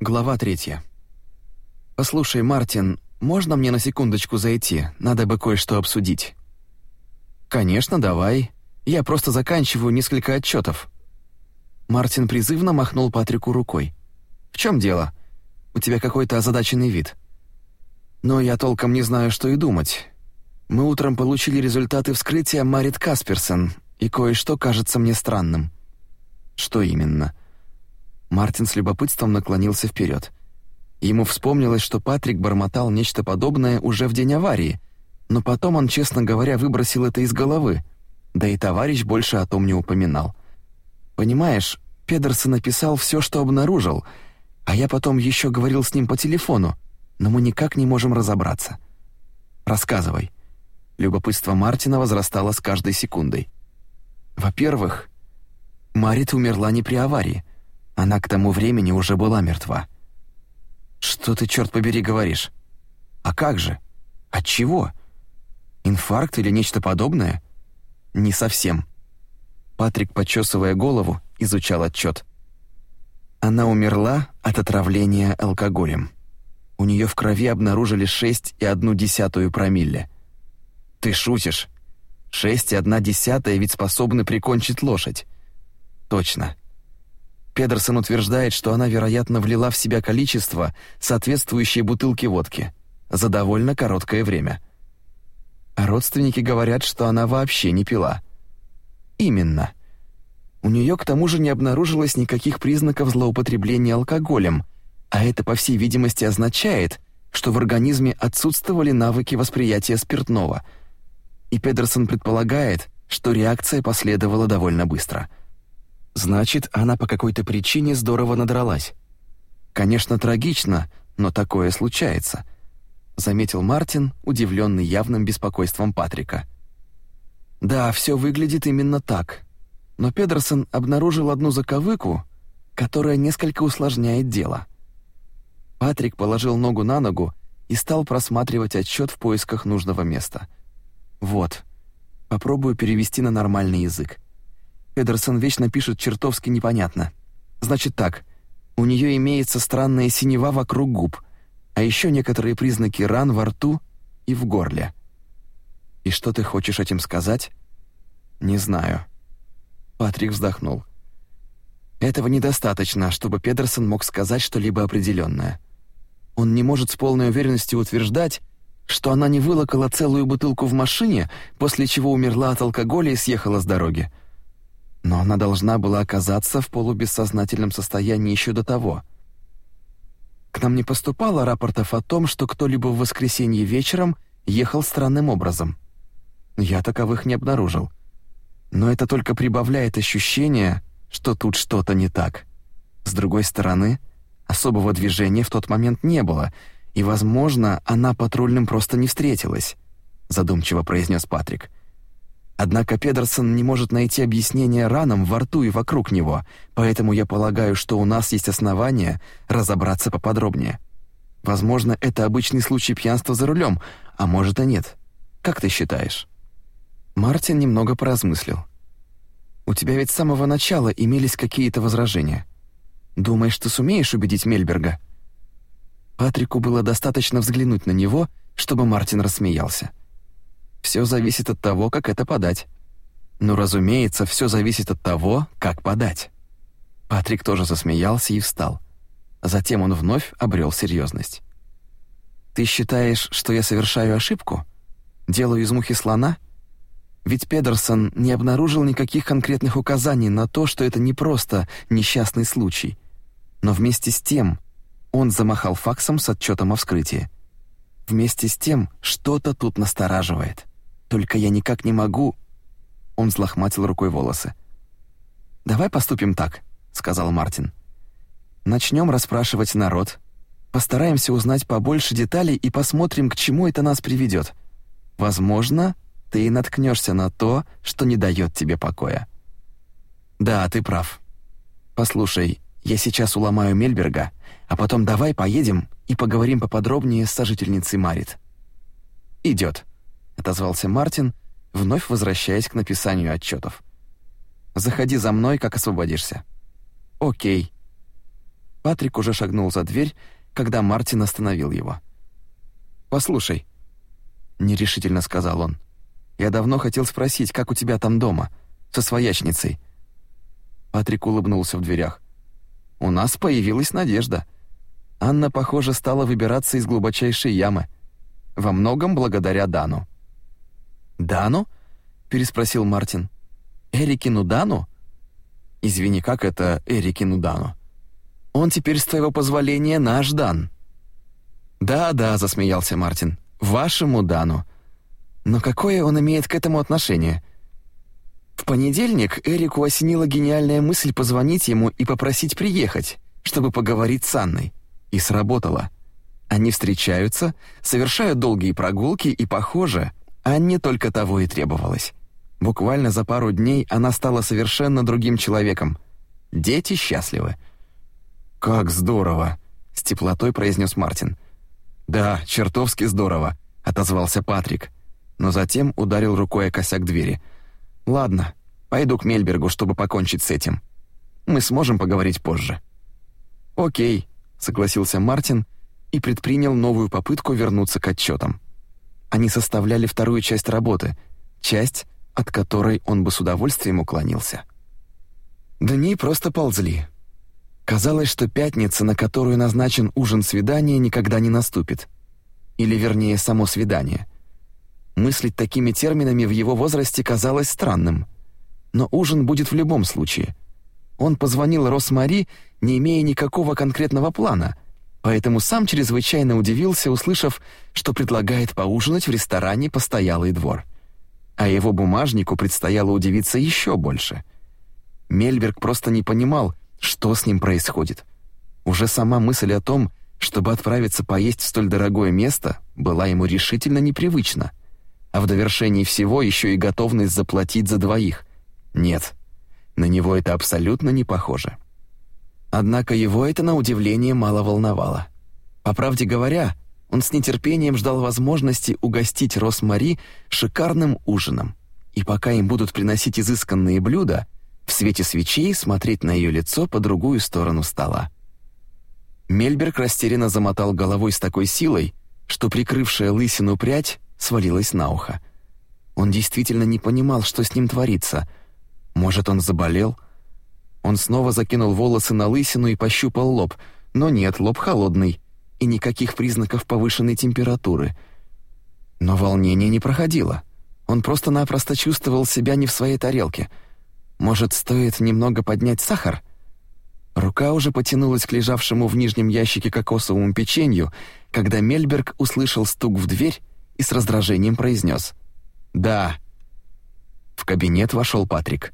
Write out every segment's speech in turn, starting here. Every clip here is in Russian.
Глава третья. «Послушай, Мартин, можно мне на секундочку зайти? Надо бы кое-что обсудить». «Конечно, давай. Я просто заканчиваю несколько отчетов». Мартин призывно махнул Патрику рукой. «В чем дело? У тебя какой-то озадаченный вид». «Но я толком не знаю, что и думать. Мы утром получили результаты вскрытия Марит Касперсон, и кое-что кажется мне странным». «Что именно?» Мартин с любопытством наклонился вперед. Ему вспомнилось, что Патрик бормотал нечто подобное уже в день аварии, но потом он, честно говоря, выбросил это из головы, да и товарищ больше о том не упоминал. «Понимаешь, Педерсон написал все, что обнаружил, а я потом еще говорил с ним по телефону, но мы никак не можем разобраться. Рассказывай». Любопытство Мартина возрастало с каждой секундой. «Во-первых, Марит умерла не при аварии. Она к тому времени уже была мертва. Что ты, черт побери, говоришь? А как же? От чего? Инфаркт или нечто подобное? Не совсем. Патрик, почесывая голову, изучал отчет. Она умерла от отравления алкоголем. У нее в крови обнаружили 6,1 промилле. Ты шутишь? 6,1 ведь способны прикончить лошадь. Точно. Педерсон утверждает, что она, вероятно, влила в себя количество, соответствующее бутылке водки, за довольно короткое время. А родственники говорят, что она вообще не пила. Именно. У нее к тому же не обнаружилось никаких признаков злоупотребления алкоголем, а это, по всей видимости, означает, что в организме отсутствовали навыки восприятия спиртного. И Педерсон предполагает, что реакция последовала довольно быстро — Значит, она по какой-то причине здорово надралась. Конечно, трагично, но такое случается, заметил Мартин, удивленный явным беспокойством Патрика. Да, все выглядит именно так. Но Педерсон обнаружил одну заковыку, которая несколько усложняет дело. Патрик положил ногу на ногу и стал просматривать отчет в поисках нужного места. Вот. Попробую перевести на нормальный язык. Педерсон вечно пишет чертовски непонятно. Значит так, у нее имеется странная синева вокруг губ, а еще некоторые признаки ран во рту и в горле. И что ты хочешь этим сказать? Не знаю. Патрик вздохнул. Этого недостаточно, чтобы Педерсон мог сказать что-либо определенное. Он не может с полной уверенностью утверждать, что она не вылокала целую бутылку в машине, после чего умерла от алкоголя и съехала с дороги но она должна была оказаться в полубессознательном состоянии еще до того. К нам не поступало рапортов о том, что кто-либо в воскресенье вечером ехал странным образом. Я таковых не обнаружил. Но это только прибавляет ощущение, что тут что-то не так. С другой стороны, особого движения в тот момент не было, и, возможно, она патрульным просто не встретилась, задумчиво произнес Патрик. Однако Педерсон не может найти объяснение ранам во рту и вокруг него, поэтому я полагаю, что у нас есть основания разобраться поподробнее. Возможно, это обычный случай пьянства за рулем, а может и нет. Как ты считаешь?» Мартин немного поразмыслил. «У тебя ведь с самого начала имелись какие-то возражения. Думаешь, ты сумеешь убедить Мельберга?» Патрику было достаточно взглянуть на него, чтобы Мартин рассмеялся. Все зависит от того, как это подать. Ну, разумеется, все зависит от того, как подать. Патрик тоже засмеялся и встал. Затем он вновь обрел серьезность. Ты считаешь, что я совершаю ошибку? Делаю из мухи слона? Ведь Педерсон не обнаружил никаких конкретных указаний на то, что это не просто несчастный случай. Но вместе с тем он замахал факсом с отчетом о вскрытии. Вместе с тем что-то тут настораживает. Только я никак не могу...» Он взлохматил рукой волосы. «Давай поступим так», — сказал Мартин. «Начнем расспрашивать народ, постараемся узнать побольше деталей и посмотрим, к чему это нас приведет. Возможно, ты и наткнешься на то, что не дает тебе покоя». «Да, ты прав. Послушай, я сейчас уломаю Мельберга, а потом давай поедем и поговорим поподробнее с сожительницей Марит». «Идет» отозвался Мартин, вновь возвращаясь к написанию отчетов. Заходи за мной, как освободишься. О'кей. Патрик уже шагнул за дверь, когда Мартин остановил его. «Послушай», — нерешительно сказал он, — «я давно хотел спросить, как у тебя там дома, со своячницей». Патрик улыбнулся в дверях. «У нас появилась надежда. Анна, похоже, стала выбираться из глубочайшей ямы. Во многом благодаря Дану». «Дану?» — переспросил Мартин. «Эрикину Дану?» «Извини, как это Эрикину Дану?» «Он теперь, с твоего позволения, наш Дан». «Да-да», — засмеялся Мартин, — «вашему Дану». «Но какое он имеет к этому отношение?» В понедельник Эрику осенила гениальная мысль позвонить ему и попросить приехать, чтобы поговорить с Анной. И сработало. Они встречаются, совершают долгие прогулки, и, похоже, Анне только того и требовалось. Буквально за пару дней она стала совершенно другим человеком. Дети счастливы. «Как здорово!» — с теплотой произнес Мартин. «Да, чертовски здорово», — отозвался Патрик, но затем ударил рукой о косяк двери — Ладно, пойду к Мельбергу, чтобы покончить с этим. Мы сможем поговорить позже. О'кей, согласился Мартин и предпринял новую попытку вернуться к отчетам. Они составляли вторую часть работы, часть, от которой он бы с удовольствием уклонился. Дни просто ползли. Казалось, что пятница, на которую назначен ужин свидания, никогда не наступит. Или вернее, само свидание — Мыслить такими терминами в его возрасте казалось странным. Но ужин будет в любом случае. Он позвонил Росмари, не имея никакого конкретного плана, поэтому сам чрезвычайно удивился, услышав, что предлагает поужинать в ресторане «Постоялый двор». А его бумажнику предстояло удивиться еще больше. Мельберг просто не понимал, что с ним происходит. Уже сама мысль о том, чтобы отправиться поесть в столь дорогое место, была ему решительно непривычна а в довершении всего еще и готовность заплатить за двоих. Нет, на него это абсолютно не похоже. Однако его это на удивление мало волновало. По правде говоря, он с нетерпением ждал возможности угостить Росмари шикарным ужином. И пока им будут приносить изысканные блюда, в свете свечей смотреть на ее лицо по другую сторону стола. Мельберг растерянно замотал головой с такой силой, что прикрывшая лысину прядь свалилось на ухо. Он действительно не понимал, что с ним творится. Может, он заболел? Он снова закинул волосы на лысину и пощупал лоб, но нет, лоб холодный, и никаких признаков повышенной температуры. Но волнение не проходило. Он просто-напросто чувствовал себя не в своей тарелке. Может, стоит немного поднять сахар? Рука уже потянулась к лежавшему в нижнем ящике кокосовому печенью, когда Мельберг услышал стук в дверь и с раздражением произнес «Да». В кабинет вошел Патрик.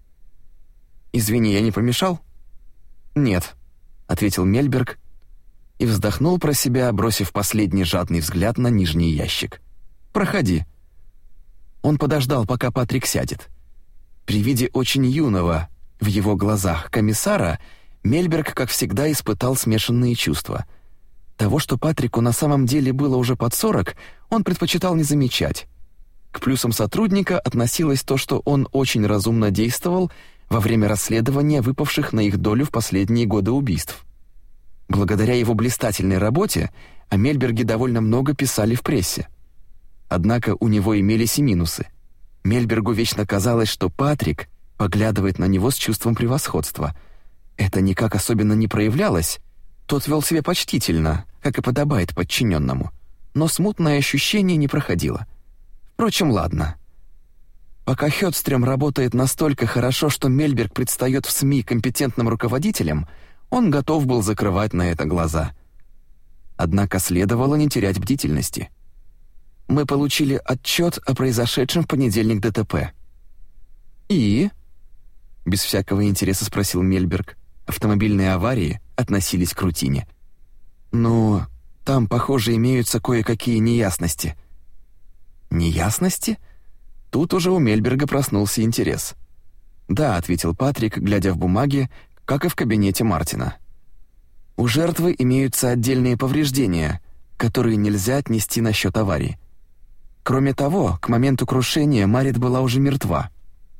«Извини, я не помешал?» «Нет», — ответил Мельберг и вздохнул про себя, бросив последний жадный взгляд на нижний ящик. «Проходи». Он подождал, пока Патрик сядет. При виде очень юного, в его глазах, комиссара, Мельберг, как всегда, испытал смешанные чувства — того, что Патрику на самом деле было уже под 40, он предпочитал не замечать. К плюсам сотрудника относилось то, что он очень разумно действовал во время расследования выпавших на их долю в последние годы убийств. Благодаря его блистательной работе о Мельберге довольно много писали в прессе. Однако у него имелись и минусы. Мельбергу вечно казалось, что Патрик поглядывает на него с чувством превосходства. Это никак особенно не проявлялось, тот вел себя почтительно, как и подобает подчиненному, но смутное ощущение не проходило. Впрочем, ладно. Пока Хёдстрём работает настолько хорошо, что Мельберг предстает в СМИ компетентным руководителем, он готов был закрывать на это глаза. Однако следовало не терять бдительности. Мы получили отчет о произошедшем в понедельник ДТП. «И?» — без всякого интереса спросил Мельберг. Автомобильные аварии относились к рутине. Но там, похоже, имеются кое-какие неясности. Неясности? Тут уже у Мельберга проснулся интерес. «Да», — ответил Патрик, глядя в бумаги, как и в кабинете Мартина. «У жертвы имеются отдельные повреждения, которые нельзя отнести на счет аварии. Кроме того, к моменту крушения Марит была уже мертва.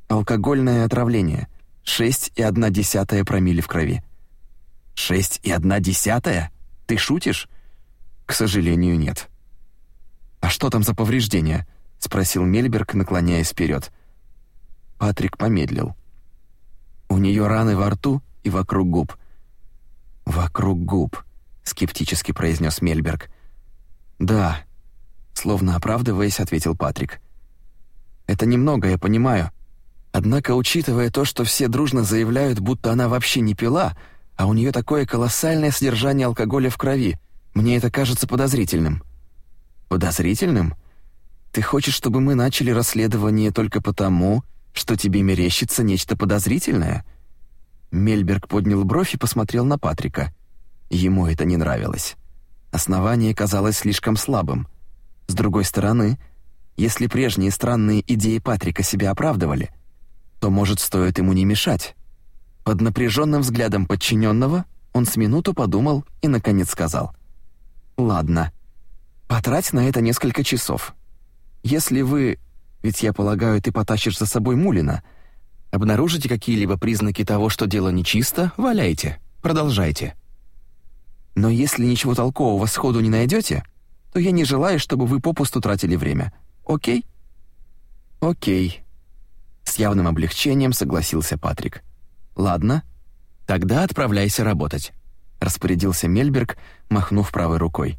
Алкогольное отравление — 6,1 промилле в крови. «Шесть и одна десятая? Ты шутишь?» «К сожалению, нет». «А что там за повреждения?» — спросил Мельберг, наклоняясь вперед. Патрик помедлил. «У нее раны во рту и вокруг губ». «Вокруг губ», — скептически произнес Мельберг. «Да», — словно оправдываясь, ответил Патрик. «Это немного, я понимаю. Однако, учитывая то, что все дружно заявляют, будто она вообще не пила, а у нее такое колоссальное содержание алкоголя в крови, мне это кажется подозрительным». «Подозрительным? Ты хочешь, чтобы мы начали расследование только потому, что тебе мерещится нечто подозрительное?» Мельберг поднял бровь и посмотрел на Патрика. Ему это не нравилось. Основание казалось слишком слабым. С другой стороны, если прежние странные идеи Патрика себя оправдывали, то, может, стоит ему не мешать. Под напряженным взглядом подчиненного он с минуту подумал и, наконец, сказал. «Ладно, потрать на это несколько часов. Если вы, ведь я полагаю, ты потащишь за собой Мулина, обнаружите какие-либо признаки того, что дело нечисто, валяйте, продолжайте». Но если ничего толкового сходу не найдете, то я не желаю, чтобы вы попусту тратили время. Окей? Окей. С явным облегчением согласился Патрик. Ладно, тогда отправляйся работать, распорядился Мельберг, махнув правой рукой.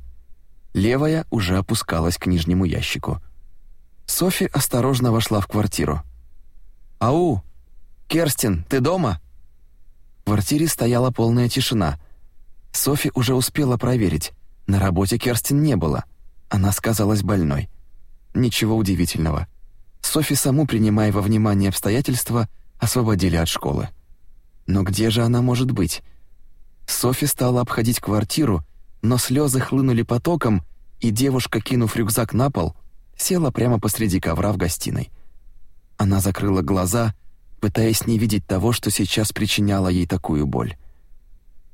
Левая уже опускалась к нижнему ящику. Софи осторожно вошла в квартиру. «Ау! Керстин, ты дома?» В квартире стояла полная тишина — Софи уже успела проверить. На работе Керстин не было. Она сказалась больной. Ничего удивительного. Софи саму, принимая во внимание обстоятельства, освободили от школы. Но где же она может быть? Софи стала обходить квартиру, но слезы хлынули потоком, и девушка, кинув рюкзак на пол, села прямо посреди ковра в гостиной. Она закрыла глаза, пытаясь не видеть того, что сейчас причиняло ей такую боль.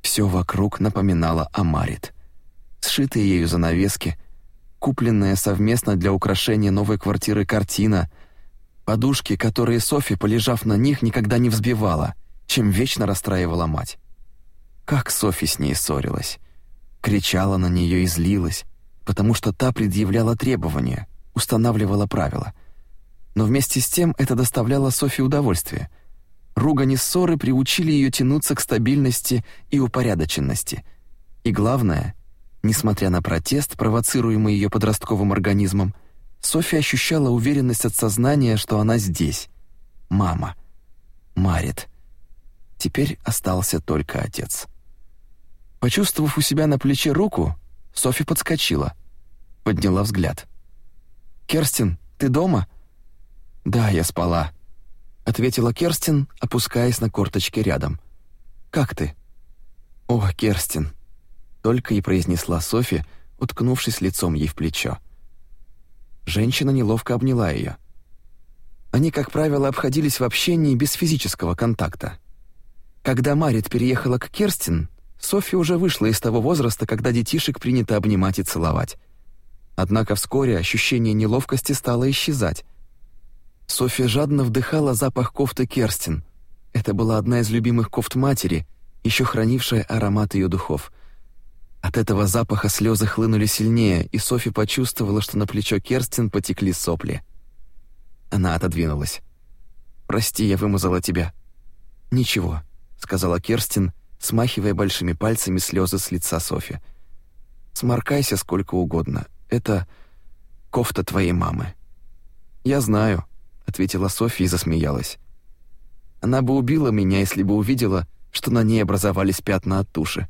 Все вокруг напоминало о Марит. Сшитые ею занавески, купленная совместно для украшения новой квартиры картина, подушки, которые Софи, полежав на них, никогда не взбивала, чем вечно расстраивала мать. Как Софи с ней ссорилась. Кричала на нее и злилась, потому что та предъявляла требования, устанавливала правила. Но вместе с тем это доставляло Софи удовольствие — Ругань и ссоры приучили ее тянуться к стабильности и упорядоченности. И главное, несмотря на протест, провоцируемый ее подростковым организмом, Софья ощущала уверенность от сознания, что она здесь. Мама. Марит. Теперь остался только отец. Почувствовав у себя на плече руку, Софья подскочила, подняла взгляд. «Керстин, ты дома?» «Да, я спала», — ответила Керстин, опускаясь на корточки рядом. «Как ты?» «О, Керстин!» — только и произнесла Софи, уткнувшись лицом ей в плечо. Женщина неловко обняла ее. Они, как правило, обходились в общении без физического контакта. Когда Марит переехала к Керстин, Софи уже вышла из того возраста, когда детишек принято обнимать и целовать. Однако вскоре ощущение неловкости стало исчезать, Софья жадно вдыхала запах кофты Керстин. Это была одна из любимых кофт матери, еще хранившая аромат ее духов. От этого запаха слезы хлынули сильнее, и Софья почувствовала, что на плечо Керстин потекли сопли. Она отодвинулась. «Прости, я вымазала тебя». «Ничего», — сказала Керстин, смахивая большими пальцами слезы с лица Софи. «Сморкайся сколько угодно. Это кофта твоей мамы». «Я знаю», — ответила Софья и засмеялась. Она бы убила меня, если бы увидела, что на ней образовались пятна от туши.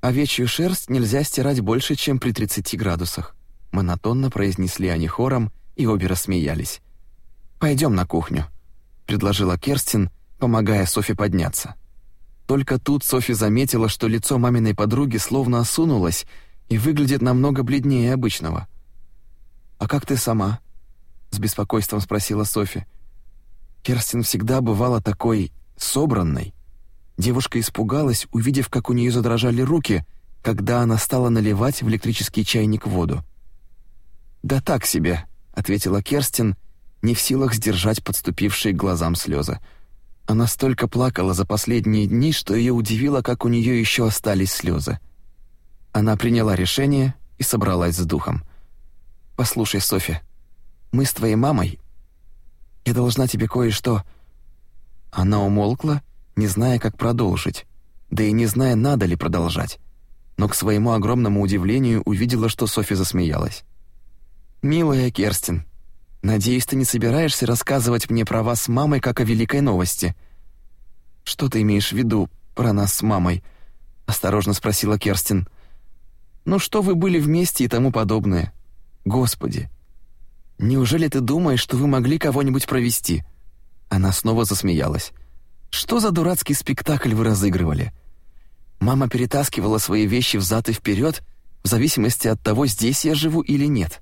Овечью шерсть нельзя стирать больше, чем при 30 градусах. Монотонно произнесли они хором, и обе рассмеялись. Пойдем на кухню», — предложила Керстин, помогая Софи подняться. Только тут Софи заметила, что лицо маминой подруги словно осунулось и выглядит намного бледнее обычного. «А как ты сама?» с беспокойством спросила Софи. Керстин всегда бывала такой собранной. Девушка испугалась, увидев, как у нее задрожали руки, когда она стала наливать в электрический чайник воду. «Да так себе», — ответила Керстин, не в силах сдержать подступившие к глазам слезы. Она столько плакала за последние дни, что ее удивило, как у нее еще остались слезы. Она приняла решение и собралась с духом. «Послушай, Софи, мы с твоей мамой... Я должна тебе кое-что...» Она умолкла, не зная, как продолжить, да и не зная, надо ли продолжать. Но к своему огромному удивлению увидела, что Софи засмеялась. «Милая Керстин, надеюсь, ты не собираешься рассказывать мне про вас с мамой как о великой новости?» «Что ты имеешь в виду про нас с мамой?» — осторожно спросила Керстин. «Ну что вы были вместе и тому подобное? Господи! Неужели ты думаешь, что вы могли кого-нибудь провести?» Она снова засмеялась. «Что за дурацкий спектакль вы разыгрывали?» Мама перетаскивала свои вещи взад и вперед, в зависимости от того, здесь я живу или нет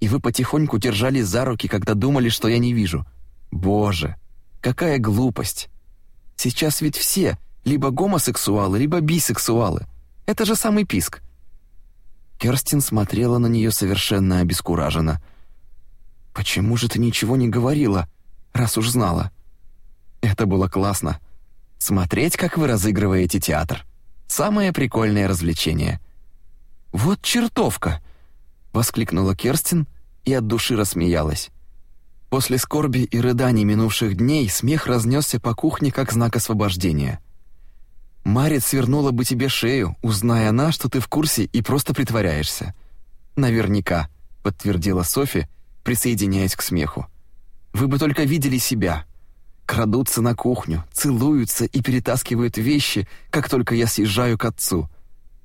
и вы потихоньку держались за руки, когда думали, что я не вижу. Боже, какая глупость! Сейчас ведь все либо гомосексуалы, либо бисексуалы. Это же самый писк. Керстин смотрела на нее совершенно обескураженно. «Почему же ты ничего не говорила, раз уж знала?» Это было классно. Смотреть, как вы разыгрываете театр. Самое прикольное развлечение. «Вот чертовка!» воскликнула Керстин и от души рассмеялась. После скорби и рыданий минувших дней смех разнесся по кухне как знак освобождения. Марит свернула бы тебе шею, узная она, что ты в курсе и просто притворяешься. Наверняка, подтвердила Софи, присоединяясь к смеху. Вы бы только видели себя. Крадутся на кухню, целуются и перетаскивают вещи, как только я съезжаю к отцу.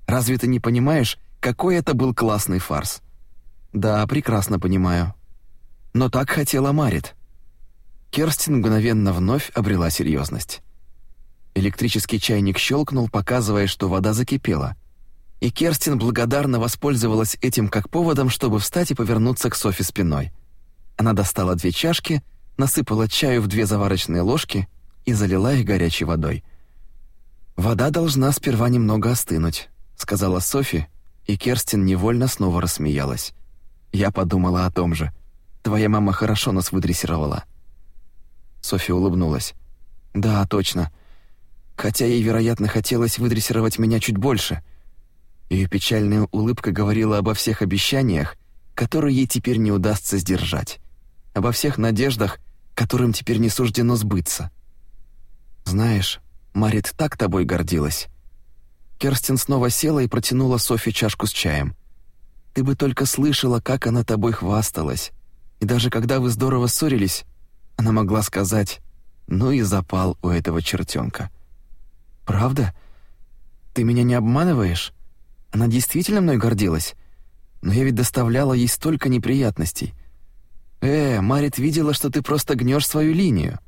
Разве ты не понимаешь, какой это был классный фарс? «Да, прекрасно понимаю. Но так хотела Марит». Керстин мгновенно вновь обрела серьезность. Электрический чайник щелкнул, показывая, что вода закипела. И Керстин благодарно воспользовалась этим как поводом, чтобы встать и повернуться к Софи спиной. Она достала две чашки, насыпала чаю в две заварочные ложки и залила их горячей водой. «Вода должна сперва немного остынуть», — сказала Софи, и Керстин невольно снова рассмеялась. Я подумала о том же. Твоя мама хорошо нас выдрессировала. Софья улыбнулась. Да, точно. Хотя ей, вероятно, хотелось выдрессировать меня чуть больше. Ее печальная улыбка говорила обо всех обещаниях, которые ей теперь не удастся сдержать. Обо всех надеждах, которым теперь не суждено сбыться. Знаешь, Марит так тобой гордилась. Керстин снова села и протянула Софи чашку с чаем. Ты бы только слышала, как она тобой хвасталась. И даже когда вы здорово ссорились, она могла сказать «Ну и запал у этого чертенка». «Правда? Ты меня не обманываешь? Она действительно мной гордилась? Но я ведь доставляла ей столько неприятностей. Э, Марит видела, что ты просто гнешь свою линию.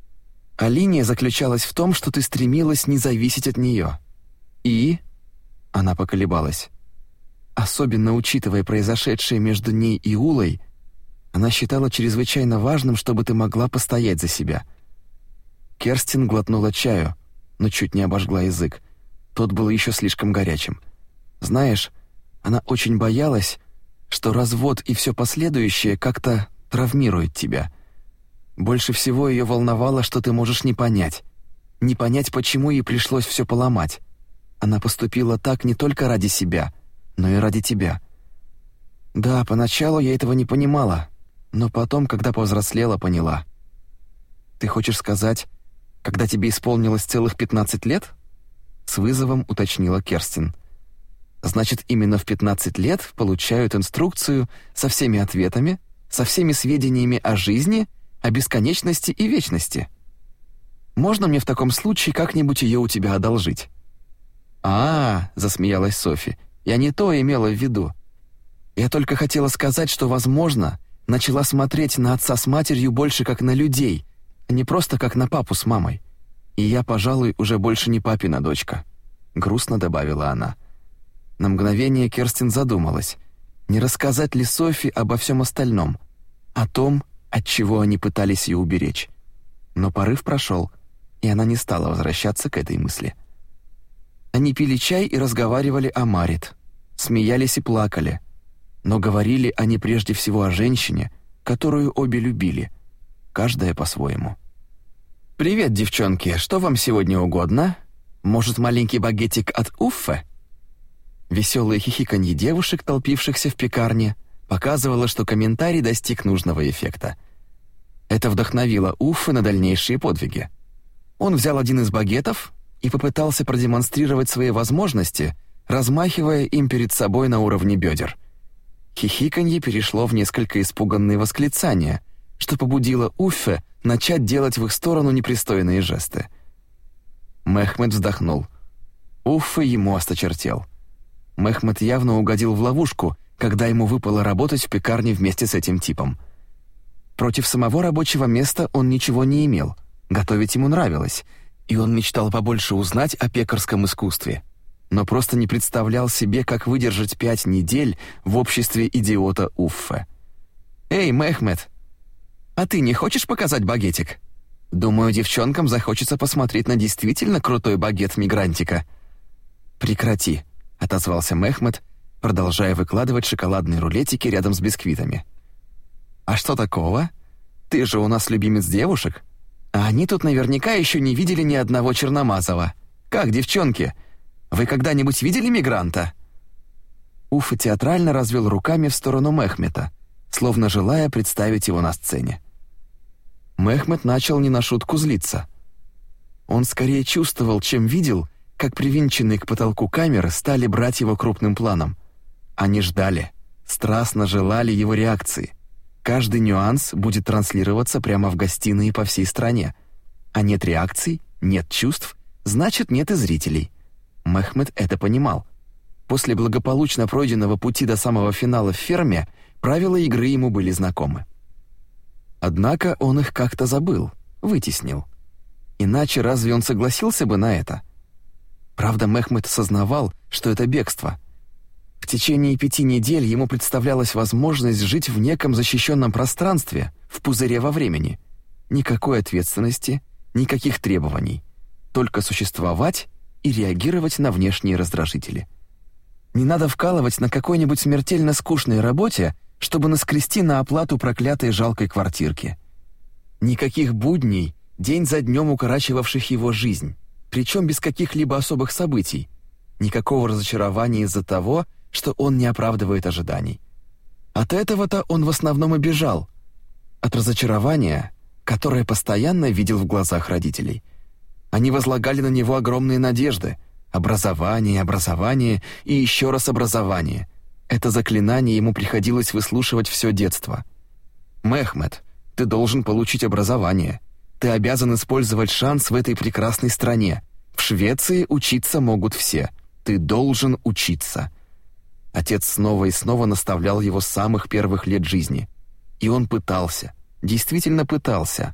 А линия заключалась в том, что ты стремилась не зависеть от нее. И...» Она поколебалась. Особенно учитывая произошедшее между ней и Улой, она считала чрезвычайно важным, чтобы ты могла постоять за себя. Керстин глотнула чаю, но чуть не обожгла язык. Тот был еще слишком горячим. Знаешь, она очень боялась, что развод и все последующее как-то травмирует тебя. Больше всего ее волновало, что ты можешь не понять. Не понять, почему ей пришлось все поломать. Она поступила так не только ради себя — но и ради тебя. Да, поначалу я этого не понимала, но потом, когда повзрослела, поняла. Ты хочешь сказать, когда тебе исполнилось целых 15 лет? С вызовом уточнила Керстин. Значит, именно в 15 лет получают инструкцию со всеми ответами, со всеми сведениями о жизни, о бесконечности и вечности. Можно мне в таком случае как-нибудь ее у тебя одолжить? А, засмеялась Софи. Я не то имела в виду. Я только хотела сказать, что, возможно, начала смотреть на отца с матерью больше как на людей, не просто как на папу с мамой. И я, пожалуй, уже больше не папина дочка», — грустно добавила она. На мгновение Керстин задумалась, не рассказать ли Софи обо всем остальном, о том, от чего они пытались ее уберечь. Но порыв прошел, и она не стала возвращаться к этой мысли. Они пили чай и разговаривали о Марит, смеялись и плакали, но говорили они прежде всего о женщине, которую обе любили, каждая по-своему. «Привет, девчонки, что вам сегодня угодно? Может, маленький багетик от Уффе?» Веселое хихиканье девушек, толпившихся в пекарне, показывало, что комментарий достиг нужного эффекта. Это вдохновило Уффе на дальнейшие подвиги. Он взял один из багетов и попытался продемонстрировать свои возможности, размахивая им перед собой на уровне бедер. Хихиканье перешло в несколько испуганные восклицания, что побудило Уффе начать делать в их сторону непристойные жесты. Мехмед вздохнул. Уффе ему осточертел. Мехмед явно угодил в ловушку, когда ему выпало работать в пекарне вместе с этим типом. Против самого рабочего места он ничего не имел, готовить ему нравилось, и он мечтал побольше узнать о пекарском искусстве, но просто не представлял себе, как выдержать пять недель в обществе идиота Уффе. «Эй, Мехмед, а ты не хочешь показать багетик? Думаю, девчонкам захочется посмотреть на действительно крутой багет мигрантика». «Прекрати», — отозвался Мехмед, продолжая выкладывать шоколадные рулетики рядом с бисквитами. «А что такого? Ты же у нас любимец девушек. А они тут наверняка еще не видели ни одного Черномазова. Как, девчонки, вы когда-нибудь видели мигранта?» Уфа театрально развел руками в сторону Мехмета, словно желая представить его на сцене. Мехмед начал не на шутку злиться. Он скорее чувствовал, чем видел, как привинченные к потолку камеры стали брать его крупным планом. Они ждали, страстно желали его реакции. Каждый нюанс будет транслироваться прямо в гостиной по всей стране. А нет реакций, нет чувств, значит, нет и зрителей. Мехмед это понимал. После благополучно пройденного пути до самого финала в ферме правила игры ему были знакомы. Однако он их как-то забыл, вытеснил. Иначе разве он согласился бы на это? Правда, Мехмед сознавал, что это бегство. В течение пяти недель ему представлялась возможность жить в неком защищенном пространстве, в пузыре во времени. Никакой ответственности, никаких требований. Только существовать и реагировать на внешние раздражители. Не надо вкалывать на какой-нибудь смертельно скучной работе, чтобы наскрести на оплату проклятой жалкой квартирки. Никаких будней, день за днем укорачивавших его жизнь, причем без каких-либо особых событий. Никакого разочарования из-за того, что он не оправдывает ожиданий. От этого-то он в основном и бежал. От разочарования, которое постоянно видел в глазах родителей. Они возлагали на него огромные надежды. Образование, образование и еще раз образование. Это заклинание ему приходилось выслушивать все детство. «Мехмед, ты должен получить образование. Ты обязан использовать шанс в этой прекрасной стране. В Швеции учиться могут все. Ты должен учиться». Отец снова и снова наставлял его с самых первых лет жизни. И он пытался, действительно пытался.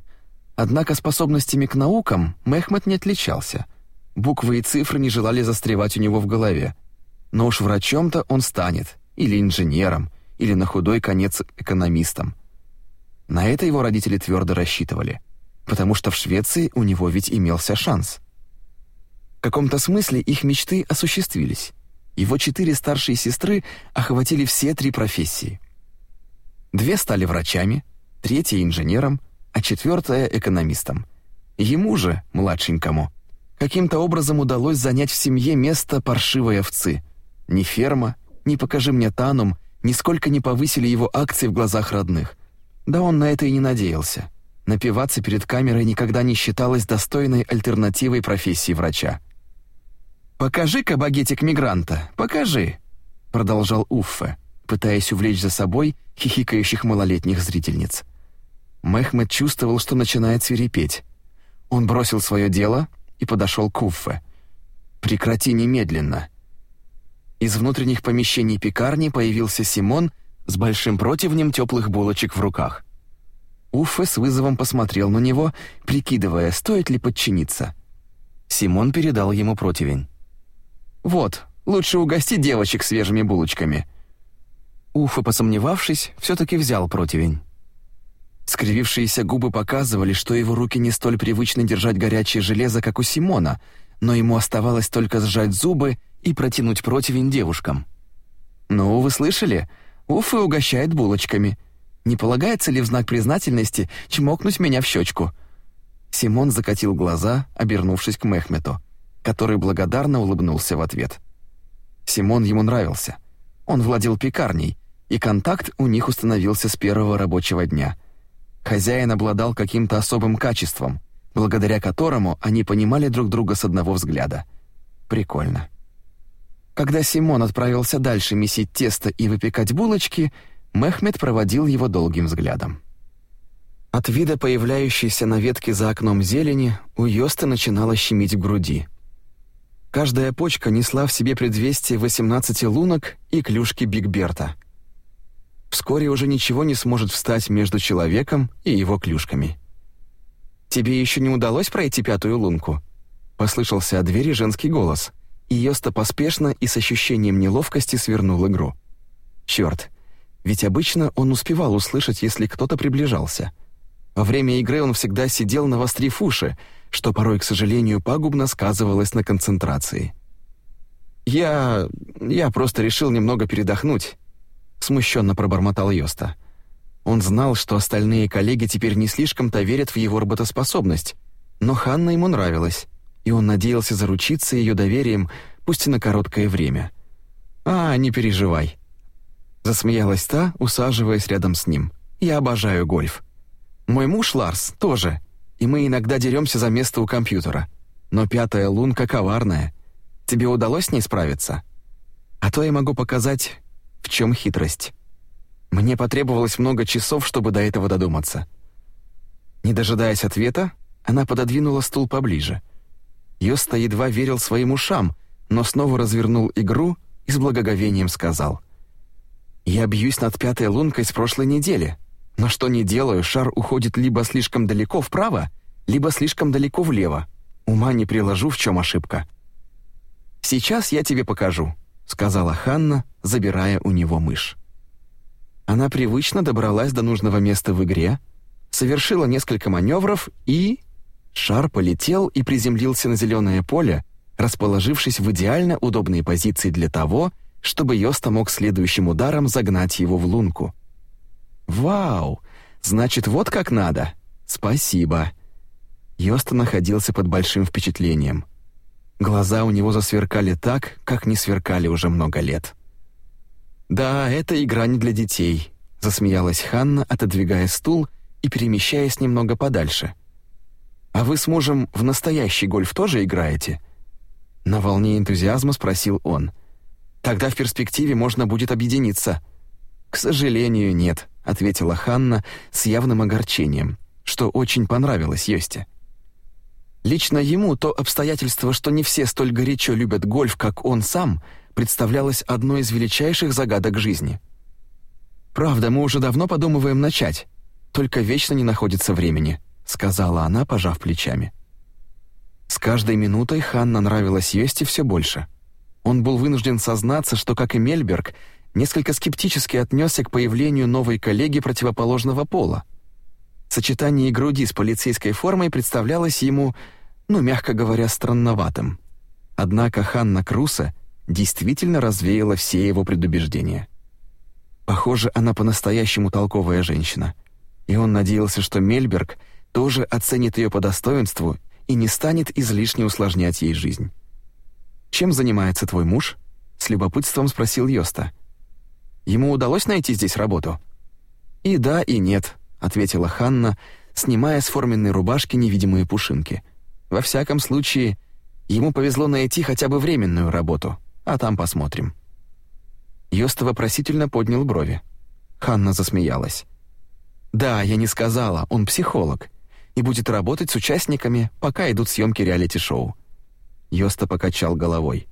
Однако способностями к наукам Мехмед не отличался. Буквы и цифры не желали застревать у него в голове. Но уж врачом-то он станет, или инженером, или на худой конец экономистом. На это его родители твердо рассчитывали, потому что в Швеции у него ведь имелся шанс. В каком-то смысле их мечты осуществились. Его четыре старшие сестры охватили все три профессии. Две стали врачами, третья — инженером, а четвертая — экономистом. Ему же, младшенькому, каким-то образом удалось занять в семье место паршивой овцы. Ни ферма, ни «Покажи мне Танум» нисколько не повысили его акции в глазах родных. Да он на это и не надеялся. Напиваться перед камерой никогда не считалось достойной альтернативой профессии врача. «Покажи-ка багетик мигранта, покажи», — продолжал Уффе, пытаясь увлечь за собой хихикающих малолетних зрительниц. Мехмед чувствовал, что начинает свирепеть. Он бросил свое дело и подошел к Уффе. «Прекрати немедленно». Из внутренних помещений пекарни появился Симон с большим противнем теплых булочек в руках. Уффе с вызовом посмотрел на него, прикидывая, стоит ли подчиниться. Симон передал ему противень. Вот, лучше угости девочек свежими булочками». Уфа, посомневавшись, все-таки взял противень. Скривившиеся губы показывали, что его руки не столь привычны держать горячее железо, как у Симона, но ему оставалось только сжать зубы и протянуть противень девушкам. «Ну, вы слышали? Уфа угощает булочками. Не полагается ли в знак признательности чмокнуть меня в щечку?» Симон закатил глаза, обернувшись к Мехмету, который благодарно улыбнулся в ответ. Симон ему нравился. Он владел пекарней, и контакт у них установился с первого рабочего дня. Хозяин обладал каким-то особым качеством, благодаря которому они понимали друг друга с одного взгляда. Прикольно. Когда Симон отправился дальше месить тесто и выпекать булочки, Мехмед проводил его долгим взглядом. От вида появляющейся на ветке за окном зелени у Йоста начинало щемить в груди. Каждая почка несла в себе предвестие 18 лунок и клюшки Бигберта. Вскоре уже ничего не сможет встать между человеком и его клюшками. «Тебе еще не удалось пройти пятую лунку?» Послышался от двери женский голос, и Йоста поспешно и с ощущением неловкости свернул игру. Черт, ведь обычно он успевал услышать, если кто-то приближался — во время игры он всегда сидел навострив уши, что порой, к сожалению, пагубно сказывалось на концентрации. «Я... я просто решил немного передохнуть», — смущенно пробормотал Йоста. Он знал, что остальные коллеги теперь не слишком-то верят в его работоспособность, но Ханна ему нравилась, и он надеялся заручиться ее доверием, пусть и на короткое время. «А, не переживай», — засмеялась та, усаживаясь рядом с ним. «Я обожаю гольф». Мой муж Ларс тоже, и мы иногда деремся за место у компьютера. Но пятая лунка коварная. Тебе удалось с ней справиться? А то я могу показать, в чем хитрость. Мне потребовалось много часов, чтобы до этого додуматься. Не дожидаясь ответа, она пододвинула стул поближе. Йоста едва верил своим ушам, но снова развернул игру и с благоговением сказал. «Я бьюсь над пятой лункой с прошлой недели. Но что ни делаю, шар уходит либо слишком далеко вправо, либо слишком далеко влево. Ума не приложу, в чем ошибка. «Сейчас я тебе покажу», — сказала Ханна, забирая у него мышь. Она привычно добралась до нужного места в игре, совершила несколько маневров и... Шар полетел и приземлился на зеленое поле, расположившись в идеально удобной позиции для того, чтобы Йоста мог следующим ударом загнать его в лунку. «Вау! Значит, вот как надо! Спасибо!» Йоста находился под большим впечатлением. Глаза у него засверкали так, как не сверкали уже много лет. «Да, это игра не для детей», — засмеялась Ханна, отодвигая стул и перемещаясь немного подальше. «А вы с мужем в настоящий гольф тоже играете?» На волне энтузиазма спросил он. «Тогда в перспективе можно будет объединиться». «К сожалению, нет», ответила Ханна с явным огорчением, что очень понравилось Йосте. Лично ему то обстоятельство, что не все столь горячо любят гольф, как он сам, представлялось одной из величайших загадок жизни. «Правда, мы уже давно подумываем начать, только вечно не находится времени», сказала она, пожав плечами. С каждой минутой Ханна нравилась Йосте все больше. Он был вынужден сознаться, что, как и Мельберг, несколько скептически отнесся к появлению новой коллеги противоположного пола. Сочетание груди с полицейской формой представлялось ему, ну, мягко говоря, странноватым. Однако Ханна Круса действительно развеяла все его предубеждения. Похоже, она по-настоящему толковая женщина, и он надеялся, что Мельберг тоже оценит ее по достоинству и не станет излишне усложнять ей жизнь. «Чем занимается твой муж?» — с любопытством спросил Йоста. Ему удалось найти здесь работу?» «И да, и нет», — ответила Ханна, снимая с форменной рубашки невидимые пушинки. «Во всяком случае, ему повезло найти хотя бы временную работу, а там посмотрим». Йоста вопросительно поднял брови. Ханна засмеялась. «Да, я не сказала, он психолог и будет работать с участниками, пока идут съемки реалити-шоу». Йоста покачал головой.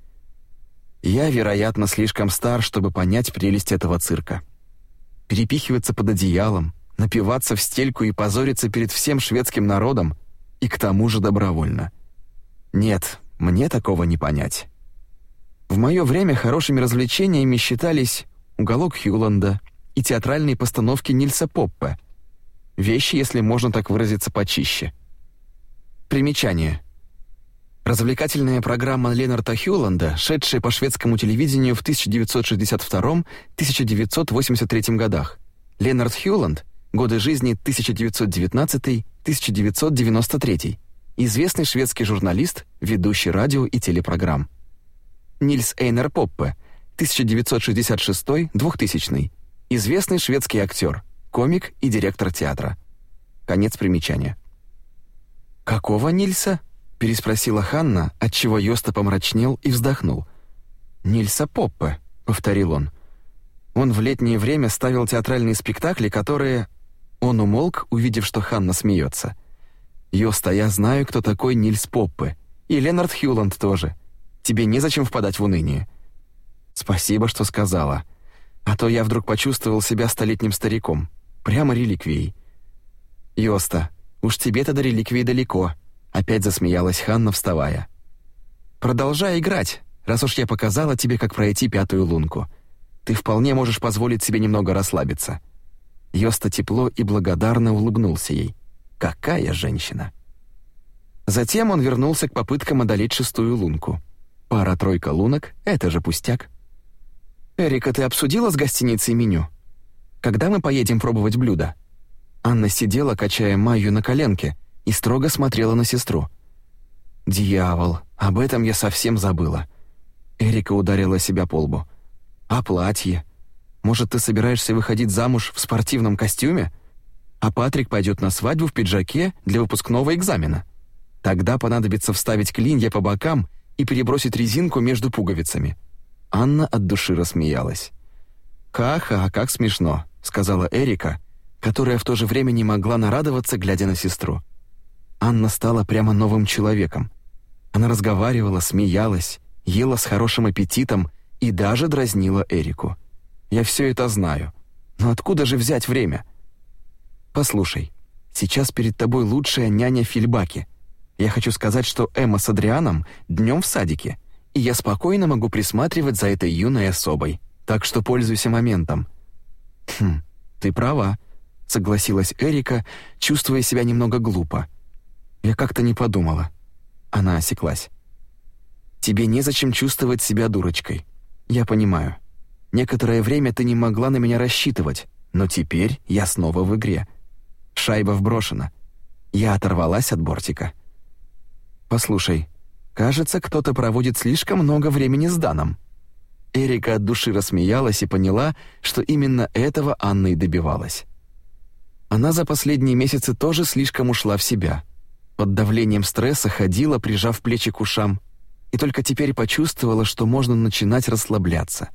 Я, вероятно, слишком стар, чтобы понять прелесть этого цирка. Перепихиваться под одеялом, напиваться в стельку и позориться перед всем шведским народом, и к тому же добровольно. Нет, мне такого не понять. В мое время хорошими развлечениями считались «Уголок Хьюланда» и театральные постановки Нильса Поппе. Вещи, если можно так выразиться, почище. Примечание. Развлекательная программа Ленарта Хьюланда, шедшая по шведскому телевидению в 1962-1983 годах. Ленард Хьюланд. Годы жизни 1993. Известный шведский журналист, ведущий радио и телепрограмм. Нильс Эйнер Поппе, 1966-2000. Известный шведский актер, комик и директор театра. Конец примечания. «Какого Нильса?» — переспросила Ханна, отчего Йоста помрачнел и вздохнул. «Нильса Поппе», — повторил он. Он в летнее время ставил театральные спектакли, которые... Он умолк, увидев, что Ханна смеется. «Йоста, я знаю, кто такой Нильс Поппе. И Ленард Хьюланд тоже. Тебе незачем впадать в уныние». «Спасибо, что сказала. А то я вдруг почувствовал себя столетним стариком. Прямо реликвией». «Йоста, уж тебе-то до реликвии далеко», — опять засмеялась Ханна, вставая. «Продолжай играть, раз уж я показала тебе, как пройти пятую лунку ты вполне можешь позволить себе немного расслабиться». Йоста тепло и благодарно улыбнулся ей. «Какая женщина!» Затем он вернулся к попыткам одолеть шестую лунку. Пара-тройка лунок — это же пустяк. «Эрика, ты обсудила с гостиницей меню? Когда мы поедем пробовать блюда?» Анна сидела, качая Майю на коленке, и строго смотрела на сестру. «Дьявол, об этом я совсем забыла». Эрика ударила себя по лбу. А платье? Может, ты собираешься выходить замуж в спортивном костюме? А Патрик пойдет на свадьбу в пиджаке для выпускного экзамена. Тогда понадобится вставить клинья по бокам и перебросить резинку между пуговицами. Анна от души рассмеялась. «Ха-ха, как смешно», — сказала Эрика, которая в то же время не могла нарадоваться, глядя на сестру. Анна стала прямо новым человеком. Она разговаривала, смеялась, ела с хорошим аппетитом и даже дразнила Эрику. «Я все это знаю. Но откуда же взять время?» «Послушай, сейчас перед тобой лучшая няня Фильбаки. Я хочу сказать, что Эмма с Адрианом днем в садике, и я спокойно могу присматривать за этой юной особой, так что пользуйся моментом». «Хм, ты права», — согласилась Эрика, чувствуя себя немного глупо. «Я как-то не подумала». Она осеклась. «Тебе незачем чувствовать себя дурочкой. «Я понимаю. Некоторое время ты не могла на меня рассчитывать, но теперь я снова в игре. Шайба вброшена. Я оторвалась от бортика. Послушай, кажется, кто-то проводит слишком много времени с Даном». Эрика от души рассмеялась и поняла, что именно этого Анна и добивалась. Она за последние месяцы тоже слишком ушла в себя. Под давлением стресса ходила, прижав плечи к ушам, и только теперь почувствовала, что можно начинать расслабляться.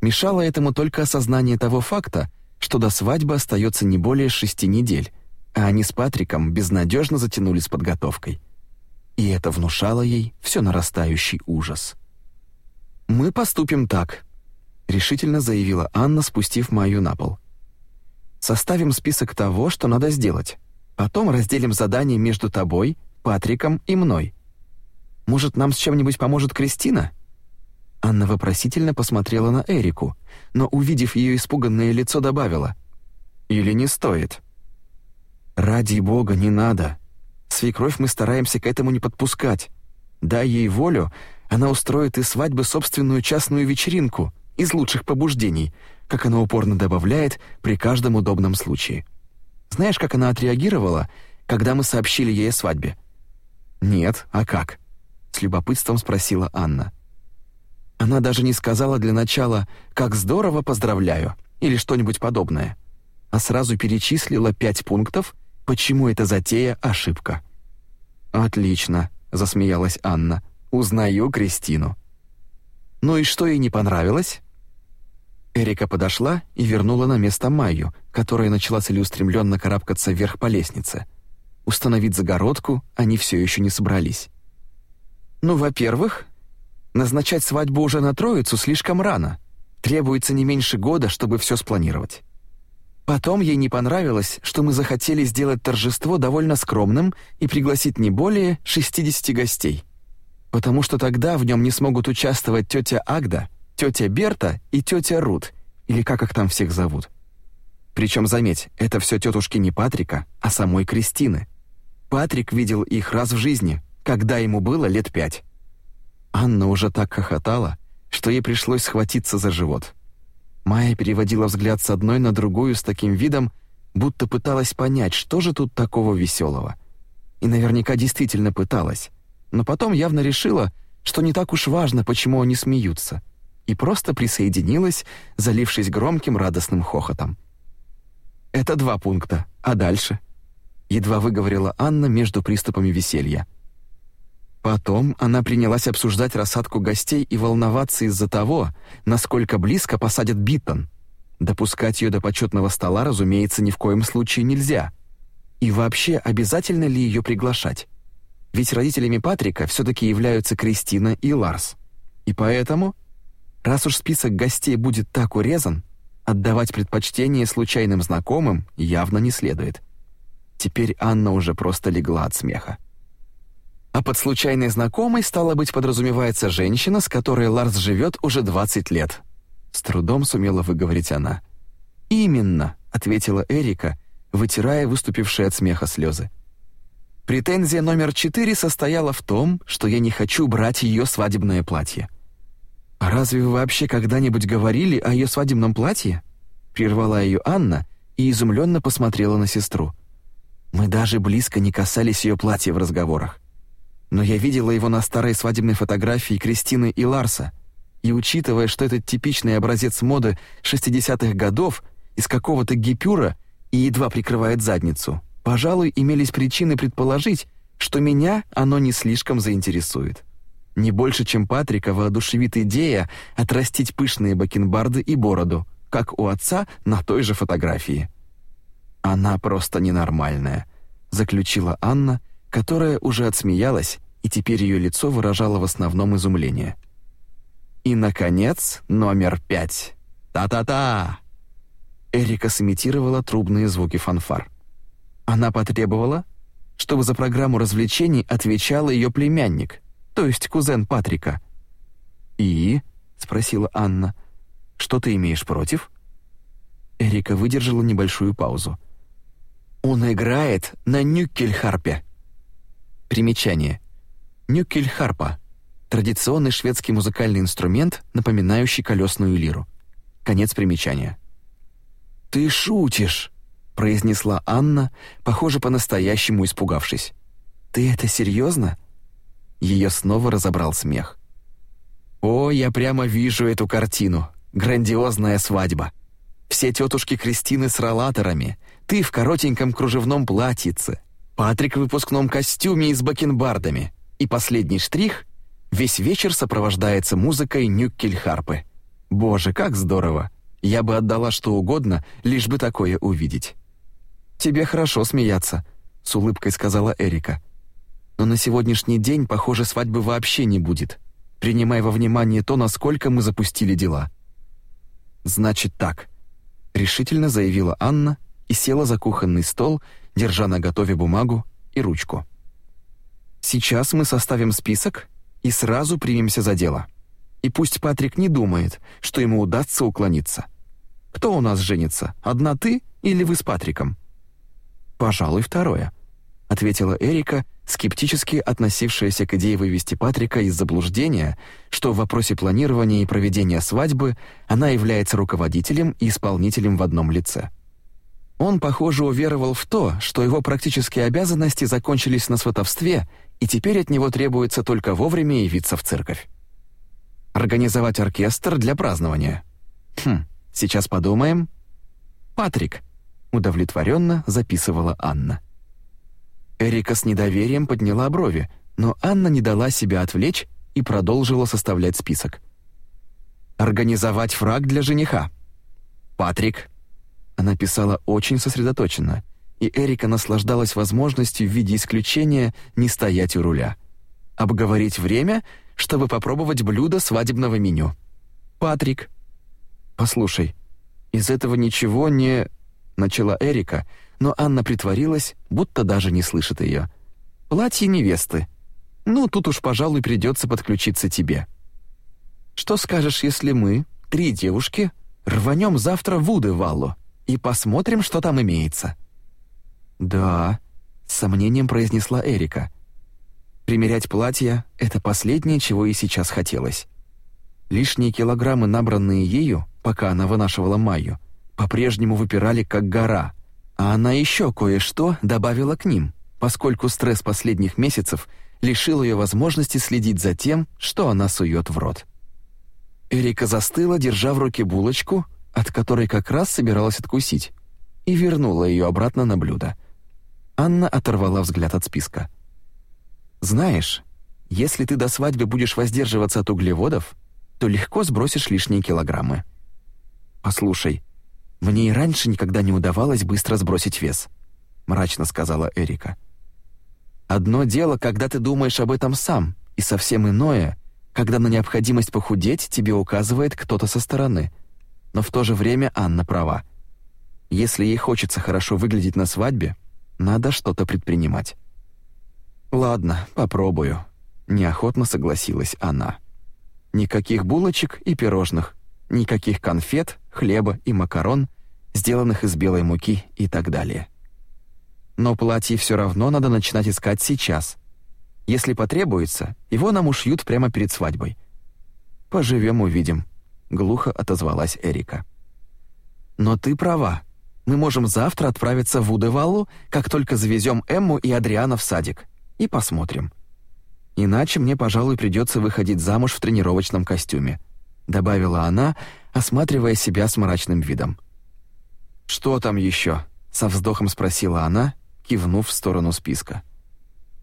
Мешало этому только осознание того факта, что до свадьбы остается не более шести недель, а они с Патриком безнадежно затянули с подготовкой. И это внушало ей все нарастающий ужас. «Мы поступим так», — решительно заявила Анна, спустив Майю на пол. «Составим список того, что надо сделать. Потом разделим задание между тобой, Патриком и мной. Может, нам с чем-нибудь поможет Кристина?» Анна вопросительно посмотрела на Эрику, но, увидев ее испуганное лицо, добавила. «Или не стоит?» «Ради бога, не надо. Свекровь мы стараемся к этому не подпускать. Дай ей волю, она устроит из свадьбы собственную частную вечеринку из лучших побуждений, как она упорно добавляет при каждом удобном случае. Знаешь, как она отреагировала, когда мы сообщили ей о свадьбе?» «Нет, а как?» с любопытством спросила Анна. Она даже не сказала для начала «как здорово, поздравляю» или что-нибудь подобное, а сразу перечислила пять пунктов, почему эта затея — ошибка. «Отлично», — засмеялась Анна, — «узнаю Кристину». «Ну и что ей не понравилось?» Эрика подошла и вернула на место Майю, которая начала целеустремленно карабкаться вверх по лестнице. Установить загородку они все еще не собрались. Ну, во-первых, назначать свадьбу уже на Троицу слишком рано. Требуется не меньше года, чтобы все спланировать. Потом ей не понравилось, что мы захотели сделать торжество довольно скромным и пригласить не более 60 гостей. Потому что тогда в нем не смогут участвовать тетя Агда, тетя Берта и тетя Рут, или как их там всех зовут. Причем, заметь, это все тетушки не Патрика, а самой Кристины. Патрик видел их раз в жизни, когда ему было лет пять. Анна уже так хохотала, что ей пришлось схватиться за живот. Майя переводила взгляд с одной на другую с таким видом, будто пыталась понять, что же тут такого веселого. И наверняка действительно пыталась, но потом явно решила, что не так уж важно, почему они смеются, и просто присоединилась, залившись громким радостным хохотом. «Это два пункта, а дальше?» Едва выговорила Анна между приступами веселья. Потом она принялась обсуждать рассадку гостей и волноваться из-за того, насколько близко посадят Биттон. Допускать ее до почетного стола, разумеется, ни в коем случае нельзя. И вообще, обязательно ли ее приглашать? Ведь родителями Патрика все-таки являются Кристина и Ларс. И поэтому, раз уж список гостей будет так урезан, отдавать предпочтение случайным знакомым явно не следует. Теперь Анна уже просто легла от смеха. А под случайной знакомой, стало быть, подразумевается женщина, с которой Ларс живет уже 20 лет. С трудом сумела выговорить она. «Именно», — ответила Эрика, вытирая выступившие от смеха слезы. Претензия номер четыре состояла в том, что я не хочу брать ее свадебное платье. «А разве вы вообще когда-нибудь говорили о ее свадебном платье?» Прервала ее Анна и изумленно посмотрела на сестру. Мы даже близко не касались ее платья в разговорах но я видела его на старой свадебной фотографии Кристины и Ларса, и учитывая, что этот типичный образец моды 60-х годов из какого-то гипюра и едва прикрывает задницу, пожалуй, имелись причины предположить, что меня оно не слишком заинтересует. Не больше, чем Патрика воодушевит идея отрастить пышные бакенбарды и бороду, как у отца на той же фотографии. «Она просто ненормальная», — заключила Анна, — которая уже отсмеялась, и теперь ее лицо выражало в основном изумление. И, наконец, номер пять. Та-та-та! Эрика сымитировала трубные звуки фанфар. Она потребовала, чтобы за программу развлечений отвечал ее племянник, то есть кузен Патрика. «И?» — спросила Анна. «Что ты имеешь против?» Эрика выдержала небольшую паузу. «Он играет на нюкельхарпе», Примечание. Нюкельхарпа — традиционный шведский музыкальный инструмент, напоминающий колесную лиру. Конец примечания. «Ты шутишь!» — произнесла Анна, похоже, по-настоящему испугавшись. «Ты это серьезно?» Ее снова разобрал смех. «О, я прямо вижу эту картину. Грандиозная свадьба. Все тетушки Кристины с ролаторами, ты в коротеньком кружевном платьице, Патрик в выпускном костюме и с бакенбардами. И последний штрих — весь вечер сопровождается музыкой нюккельхарпы. Боже, как здорово! Я бы отдала что угодно, лишь бы такое увидеть. «Тебе хорошо смеяться», — с улыбкой сказала Эрика. «Но на сегодняшний день, похоже, свадьбы вообще не будет, принимая во внимание то, насколько мы запустили дела». «Значит так», — решительно заявила Анна и села за кухонный стол, держа на готове бумагу и ручку. «Сейчас мы составим список и сразу примемся за дело. И пусть Патрик не думает, что ему удастся уклониться. Кто у нас женится, одна ты или вы с Патриком?» «Пожалуй, второе», — ответила Эрика, скептически относившаяся к идее вывести Патрика из заблуждения, что в вопросе планирования и проведения свадьбы она является руководителем и исполнителем в одном лице. Он, похоже, уверовал в то, что его практические обязанности закончились на сватовстве, и теперь от него требуется только вовремя явиться в церковь. Организовать оркестр для празднования. Хм, сейчас подумаем. Патрик, удовлетворенно записывала Анна. Эрика с недоверием подняла брови, но Анна не дала себя отвлечь и продолжила составлять список. Организовать фраг для жениха. Патрик, она писала очень сосредоточенно, и Эрика наслаждалась возможностью в виде исключения не стоять у руля. Обговорить время, чтобы попробовать блюдо свадебного меню. «Патрик». «Послушай, из этого ничего не...» — начала Эрика, но Анна притворилась, будто даже не слышит ее. «Платье невесты. Ну, тут уж, пожалуй, придется подключиться тебе. Что скажешь, если мы, три девушки, рванем завтра в Удываллу?» и посмотрим, что там имеется». «Да», — с сомнением произнесла Эрика. Примерять платье — это последнее, чего ей сейчас хотелось. Лишние килограммы, набранные ею, пока она вынашивала Майю, по-прежнему выпирали как гора, А она еще кое-что добавила к ним, поскольку стресс последних месяцев лишил ее возможности следить за тем, что она сует в рот. Эрика застыла, держа в руке булочку, от которой как раз собиралась откусить, и вернула ее обратно на блюдо. Анна оторвала взгляд от списка. «Знаешь, если ты до свадьбы будешь воздерживаться от углеводов, то легко сбросишь лишние килограммы. Послушай, мне и раньше никогда не удавалось быстро сбросить вес», — мрачно сказала Эрика. «Одно дело, когда ты думаешь об этом сам, и совсем иное, когда на необходимость похудеть тебе указывает кто-то со стороны. Но в то же время Анна права. Если ей хочется хорошо выглядеть на свадьбе, надо что-то предпринимать». «Ладно, попробую», — неохотно согласилась она. «Никаких булочек и пирожных, никаких конфет, хлеба и макарон, сделанных из белой муки и так далее. Но платье все равно надо начинать искать сейчас. Если потребуется, его нам ушьют прямо перед свадьбой. Поживем увидим, глухо отозвалась Эрика. Но ты права. Мы можем завтра отправиться в Удеваллу, как только завезем Эмму и Адриана в садик, и посмотрим. Иначе мне, пожалуй, придется выходить замуж в тренировочном костюме, добавила она, осматривая себя с мрачным видом. «Что там еще?» — со вздохом спросила она, кивнув в сторону списка.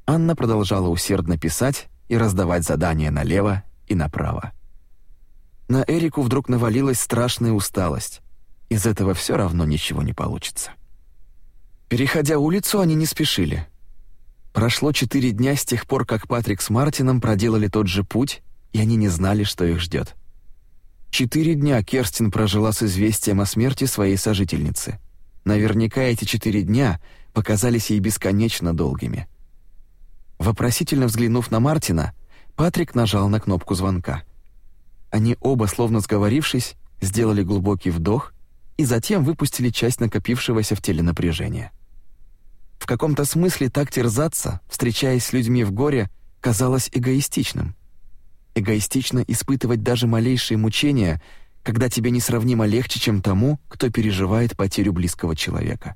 Анна продолжала усердно писать и раздавать задания налево и направо. На Эрику вдруг навалилась страшная усталость. Из этого все равно ничего не получится. Переходя улицу, они не спешили. Прошло четыре дня с тех пор, как Патрик с Мартином проделали тот же путь, и они не знали, что их ждет. Четыре дня Керстин прожила с известием о смерти своей сожительницы. Наверняка эти четыре дня показались ей бесконечно долгими. Вопросительно взглянув на Мартина, Патрик нажал на кнопку звонка. Они оба, словно сговорившись, сделали глубокий вдох и затем выпустили часть накопившегося в теле напряжения. В каком-то смысле так терзаться, встречаясь с людьми в горе, казалось эгоистичным — эгоистично испытывать даже малейшие мучения, когда тебе несравнимо легче, чем тому, кто переживает потерю близкого человека.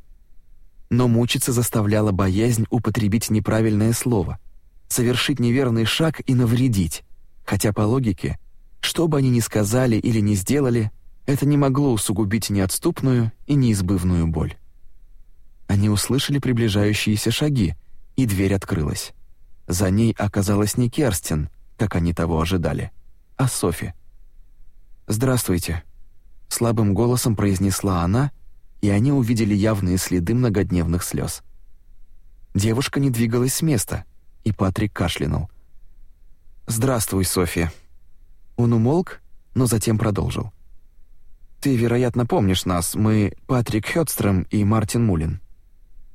Но мучиться заставляла боязнь употребить неправильное слово, совершить неверный шаг и навредить, хотя по логике, что бы они ни сказали или ни сделали, это не могло усугубить неотступную и неизбывную боль. Они услышали приближающиеся шаги, и дверь открылась. За ней оказалась не Керстин, как они того ожидали, а Софи. «Здравствуйте», — слабым голосом произнесла она, и они увидели явные следы многодневных слез. Девушка не двигалась с места, и Патрик кашлянул. «Здравствуй, Софи». Он умолк, но затем продолжил. «Ты, вероятно, помнишь нас, мы Патрик Хёдстрöm и Мартин Мулин».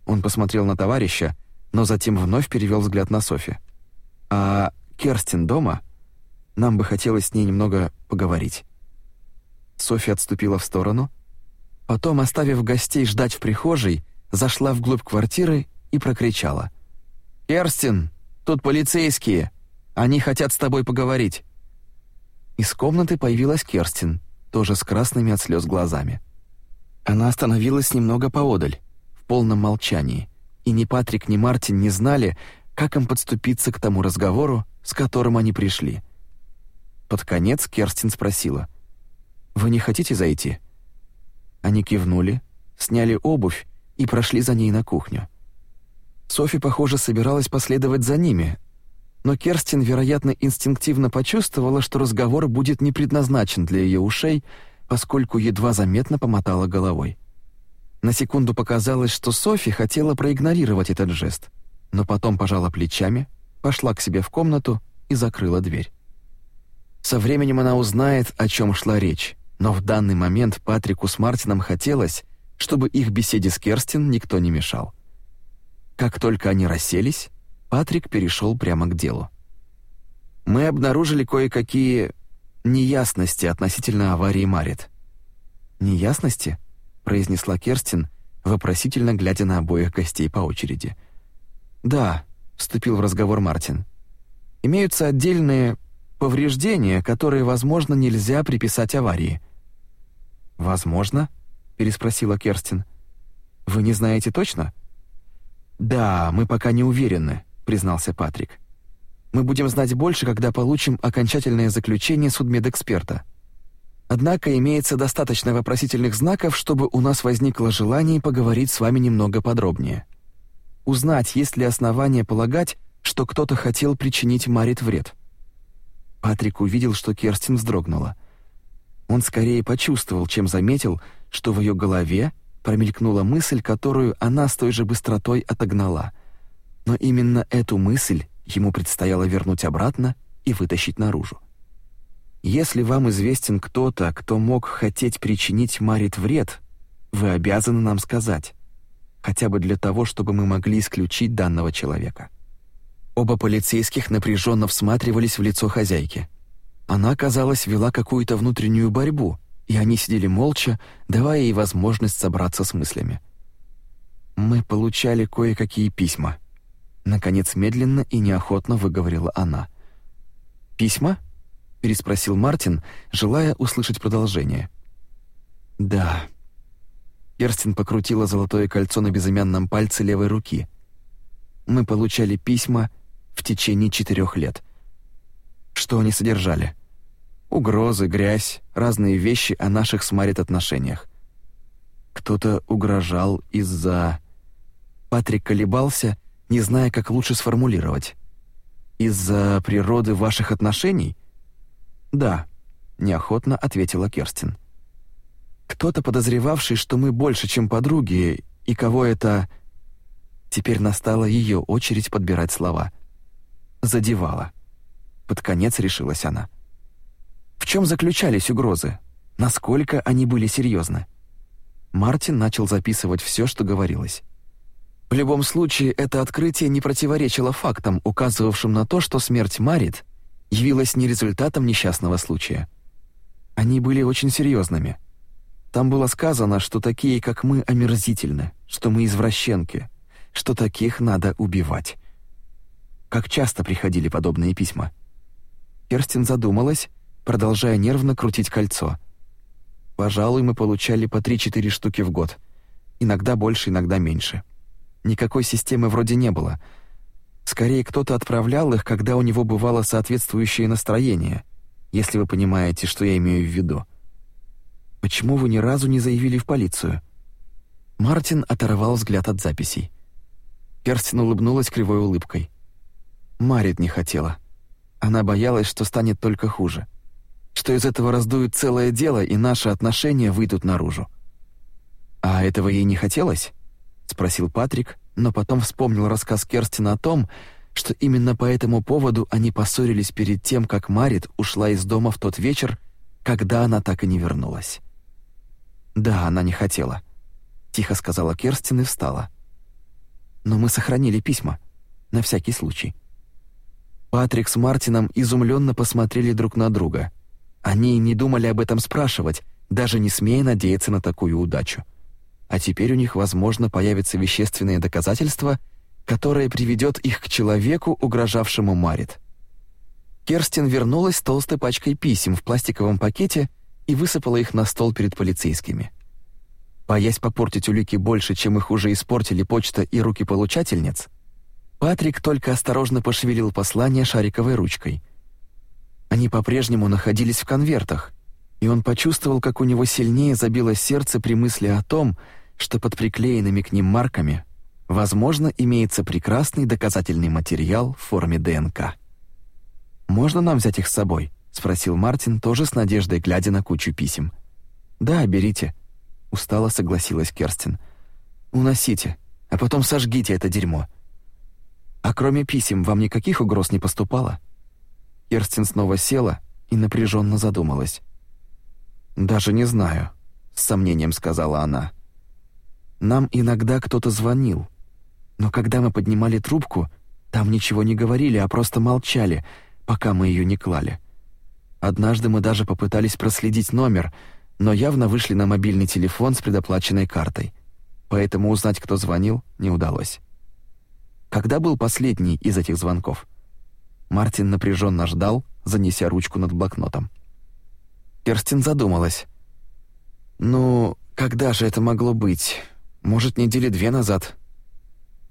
Он посмотрел на товарища, но затем вновь перевел взгляд на Софи. «А Керстин дома? Нам бы хотелось с ней немного поговорить». Софья отступила в сторону, потом, оставив гостей ждать в прихожей, зашла вглубь квартиры и прокричала. «Керстин, тут полицейские! Они хотят с тобой поговорить!» Из комнаты появилась Керстин, тоже с красными от слез глазами. Она остановилась немного поодаль, в полном молчании, и ни Патрик, ни Мартин не знали, как им подступиться к тому разговору, с которым они пришли. Под конец Керстин спросила, «Вы не хотите зайти?» Они кивнули, сняли обувь и прошли за ней на кухню. Софи, похоже, собиралась последовать за ними, но Керстин, вероятно, инстинктивно почувствовала, что разговор будет не предназначен для ее ушей, поскольку едва заметно помотала головой. На секунду показалось, что Софи хотела проигнорировать этот жест, но потом пожала плечами — пошла к себе в комнату и закрыла дверь. Со временем она узнает, о чем шла речь, но в данный момент Патрику с Мартином хотелось, чтобы их беседе с Керстин никто не мешал. Как только они расселись, Патрик перешел прямо к делу. «Мы обнаружили кое-какие неясности относительно аварии Марит». «Неясности?» — произнесла Керстин, вопросительно глядя на обоих гостей по очереди. «Да», вступил в разговор Мартин. Имеются отдельные повреждения, которые, возможно, нельзя приписать аварии. Возможно? переспросила Керстин. Вы не знаете точно? Да, мы пока не уверены, признался Патрик. Мы будем знать больше, когда получим окончательное заключение судмедэксперта. Однако имеется достаточно вопросительных знаков, чтобы у нас возникло желание поговорить с вами немного подробнее. Узнать, есть ли основания полагать, что кто-то хотел причинить Марит вред. Патрик увидел, что Керстин вздрогнула. Он скорее почувствовал, чем заметил, что в ее голове промелькнула мысль, которую она с той же быстротой отогнала. Но именно эту мысль ему предстояло вернуть обратно и вытащить наружу. Если вам известен кто-то, кто мог хотеть причинить Марит вред, вы обязаны нам сказать, хотя бы для того, чтобы мы могли исключить данного человека. Оба полицейских напряженно всматривались в лицо хозяйки. Она, казалось, вела какую-то внутреннюю борьбу, и они сидели молча, давая ей возможность собраться с мыслями. Мы получали кое-какие письма. Наконец медленно и неохотно выговорила она. Письма? переспросил Мартин, желая услышать продолжение. Да. Керстин покрутила золотое кольцо на безымянном пальце левой руки. Мы получали письма в течение четырех лет. Что они содержали? Угрозы, грязь, разные вещи о наших с Марит отношениях. Кто-то угрожал из-за... Патрик колебался, не зная, как лучше сформулировать. «Из-за природы ваших отношений?» «Да», — неохотно ответила Керстин. «Кто-то подозревавший, что мы больше, чем подруги, и кого это...» Теперь настала ее очередь подбирать слова. «Задевала». Под конец решилась она. В чем заключались угрозы? Насколько они были серьезны? Мартин начал записывать все, что говорилось. В любом случае, это открытие не противоречило фактам, указывавшим на то, что смерть Марит явилась не результатом несчастного случая. Они были очень серьезными. Там было сказано, что такие, как мы, омерзительны, что мы извращенки, что таких надо убивать. Как часто приходили подобные письма? Керстин задумалась, продолжая нервно крутить кольцо. Пожалуй, мы получали по 3-4 штуки в год. Иногда больше, иногда меньше. Никакой системы вроде не было — Скорее, кто-то отправлял их, когда у него бывало соответствующее настроение, если вы понимаете, что я имею в виду. Почему вы ни разу не заявили в полицию? Мартин оторвал взгляд от записей. Керстин улыбнулась кривой улыбкой. Марит не хотела. Она боялась, что станет только хуже. Что из этого раздует целое дело, и наши отношения выйдут наружу. «А этого ей не хотелось?» — спросил Патрик, но потом вспомнил рассказ Керстина о том, что именно по этому поводу они поссорились перед тем, как Марит ушла из дома в тот вечер, когда она так и не вернулась. «Да, она не хотела», — тихо сказала Керстин и встала. «Но мы сохранили письма, на всякий случай». Патрик с Мартином изумленно посмотрели друг на друга. Они не думали об этом спрашивать, даже не смея надеяться на такую удачу а теперь у них, возможно, появятся вещественные доказательства, которое приведет их к человеку, угрожавшему Марит. Керстин вернулась с толстой пачкой писем в пластиковом пакете и высыпала их на стол перед полицейскими. Боясь попортить улики больше, чем их уже испортили почта и руки получательниц, Патрик только осторожно пошевелил послание шариковой ручкой. Они по-прежнему находились в конвертах, и он почувствовал, как у него сильнее забилось сердце при мысли о том, что под приклеенными к ним марками, возможно, имеется прекрасный доказательный материал в форме ДНК. «Можно нам взять их с собой?» — спросил Мартин, тоже с надеждой глядя на кучу писем. «Да, берите», — устало согласилась Керстин. «Уносите, а потом сожгите это дерьмо». «А кроме писем вам никаких угроз не поступало?» Керстин снова села и напряженно задумалась. «Даже не знаю», — с сомнением сказала она. Нам иногда кто-то звонил. Но когда мы поднимали трубку, там ничего не говорили, а просто молчали, пока мы ее не клали. Однажды мы даже попытались проследить номер, но явно вышли на мобильный телефон с предоплаченной картой. Поэтому узнать, кто звонил, не удалось. Когда был последний из этих звонков? Мартин напряженно ждал, занеся ручку над блокнотом. Керстин задумалась. «Ну, когда же это могло быть? Может, недели две назад».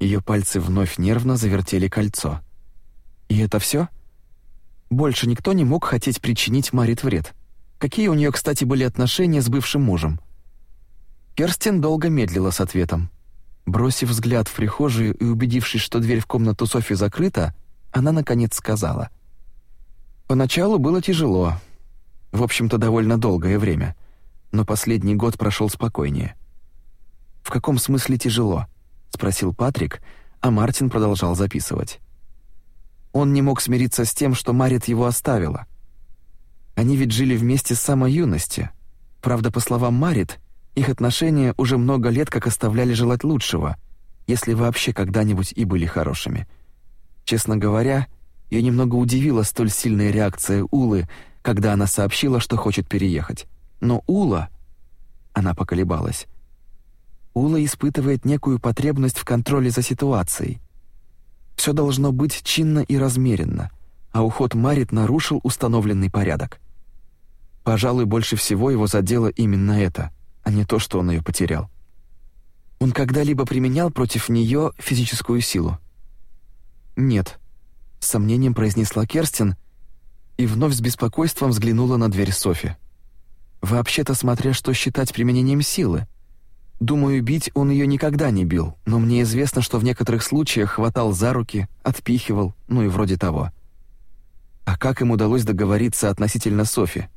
Ее пальцы вновь нервно завертели кольцо. «И это все? Больше никто не мог хотеть причинить Марит вред. Какие у нее, кстати, были отношения с бывшим мужем?» Керстин долго медлила с ответом. Бросив взгляд в прихожую и убедившись, что дверь в комнату Софи закрыта, она, наконец, сказала. «Поначалу было тяжело. В общем-то, довольно долгое время. Но последний год прошел спокойнее». «В каком смысле тяжело?» — спросил Патрик, а Мартин продолжал записывать. Он не мог смириться с тем, что Марит его оставила. Они ведь жили вместе с самой юности. Правда, по словам Марит, их отношения уже много лет как оставляли желать лучшего, если вообще когда-нибудь и были хорошими. Честно говоря, ее немного удивила столь сильная реакция Улы, когда она сообщила, что хочет переехать. Но Ула... Она поколебалась. Ула испытывает некую потребность в контроле за ситуацией. Все должно быть чинно и размеренно, а уход Марит нарушил установленный порядок. Пожалуй, больше всего его задело именно это — а не то, что он ее потерял. Он когда-либо применял против нее физическую силу? Нет, с сомнением произнесла Керстин и вновь с беспокойством взглянула на дверь Софи. Вообще-то, смотря что считать применением силы. Думаю, бить он ее никогда не бил, но мне известно, что в некоторых случаях хватал за руки, отпихивал, ну и вроде того. А как им удалось договориться относительно Софи?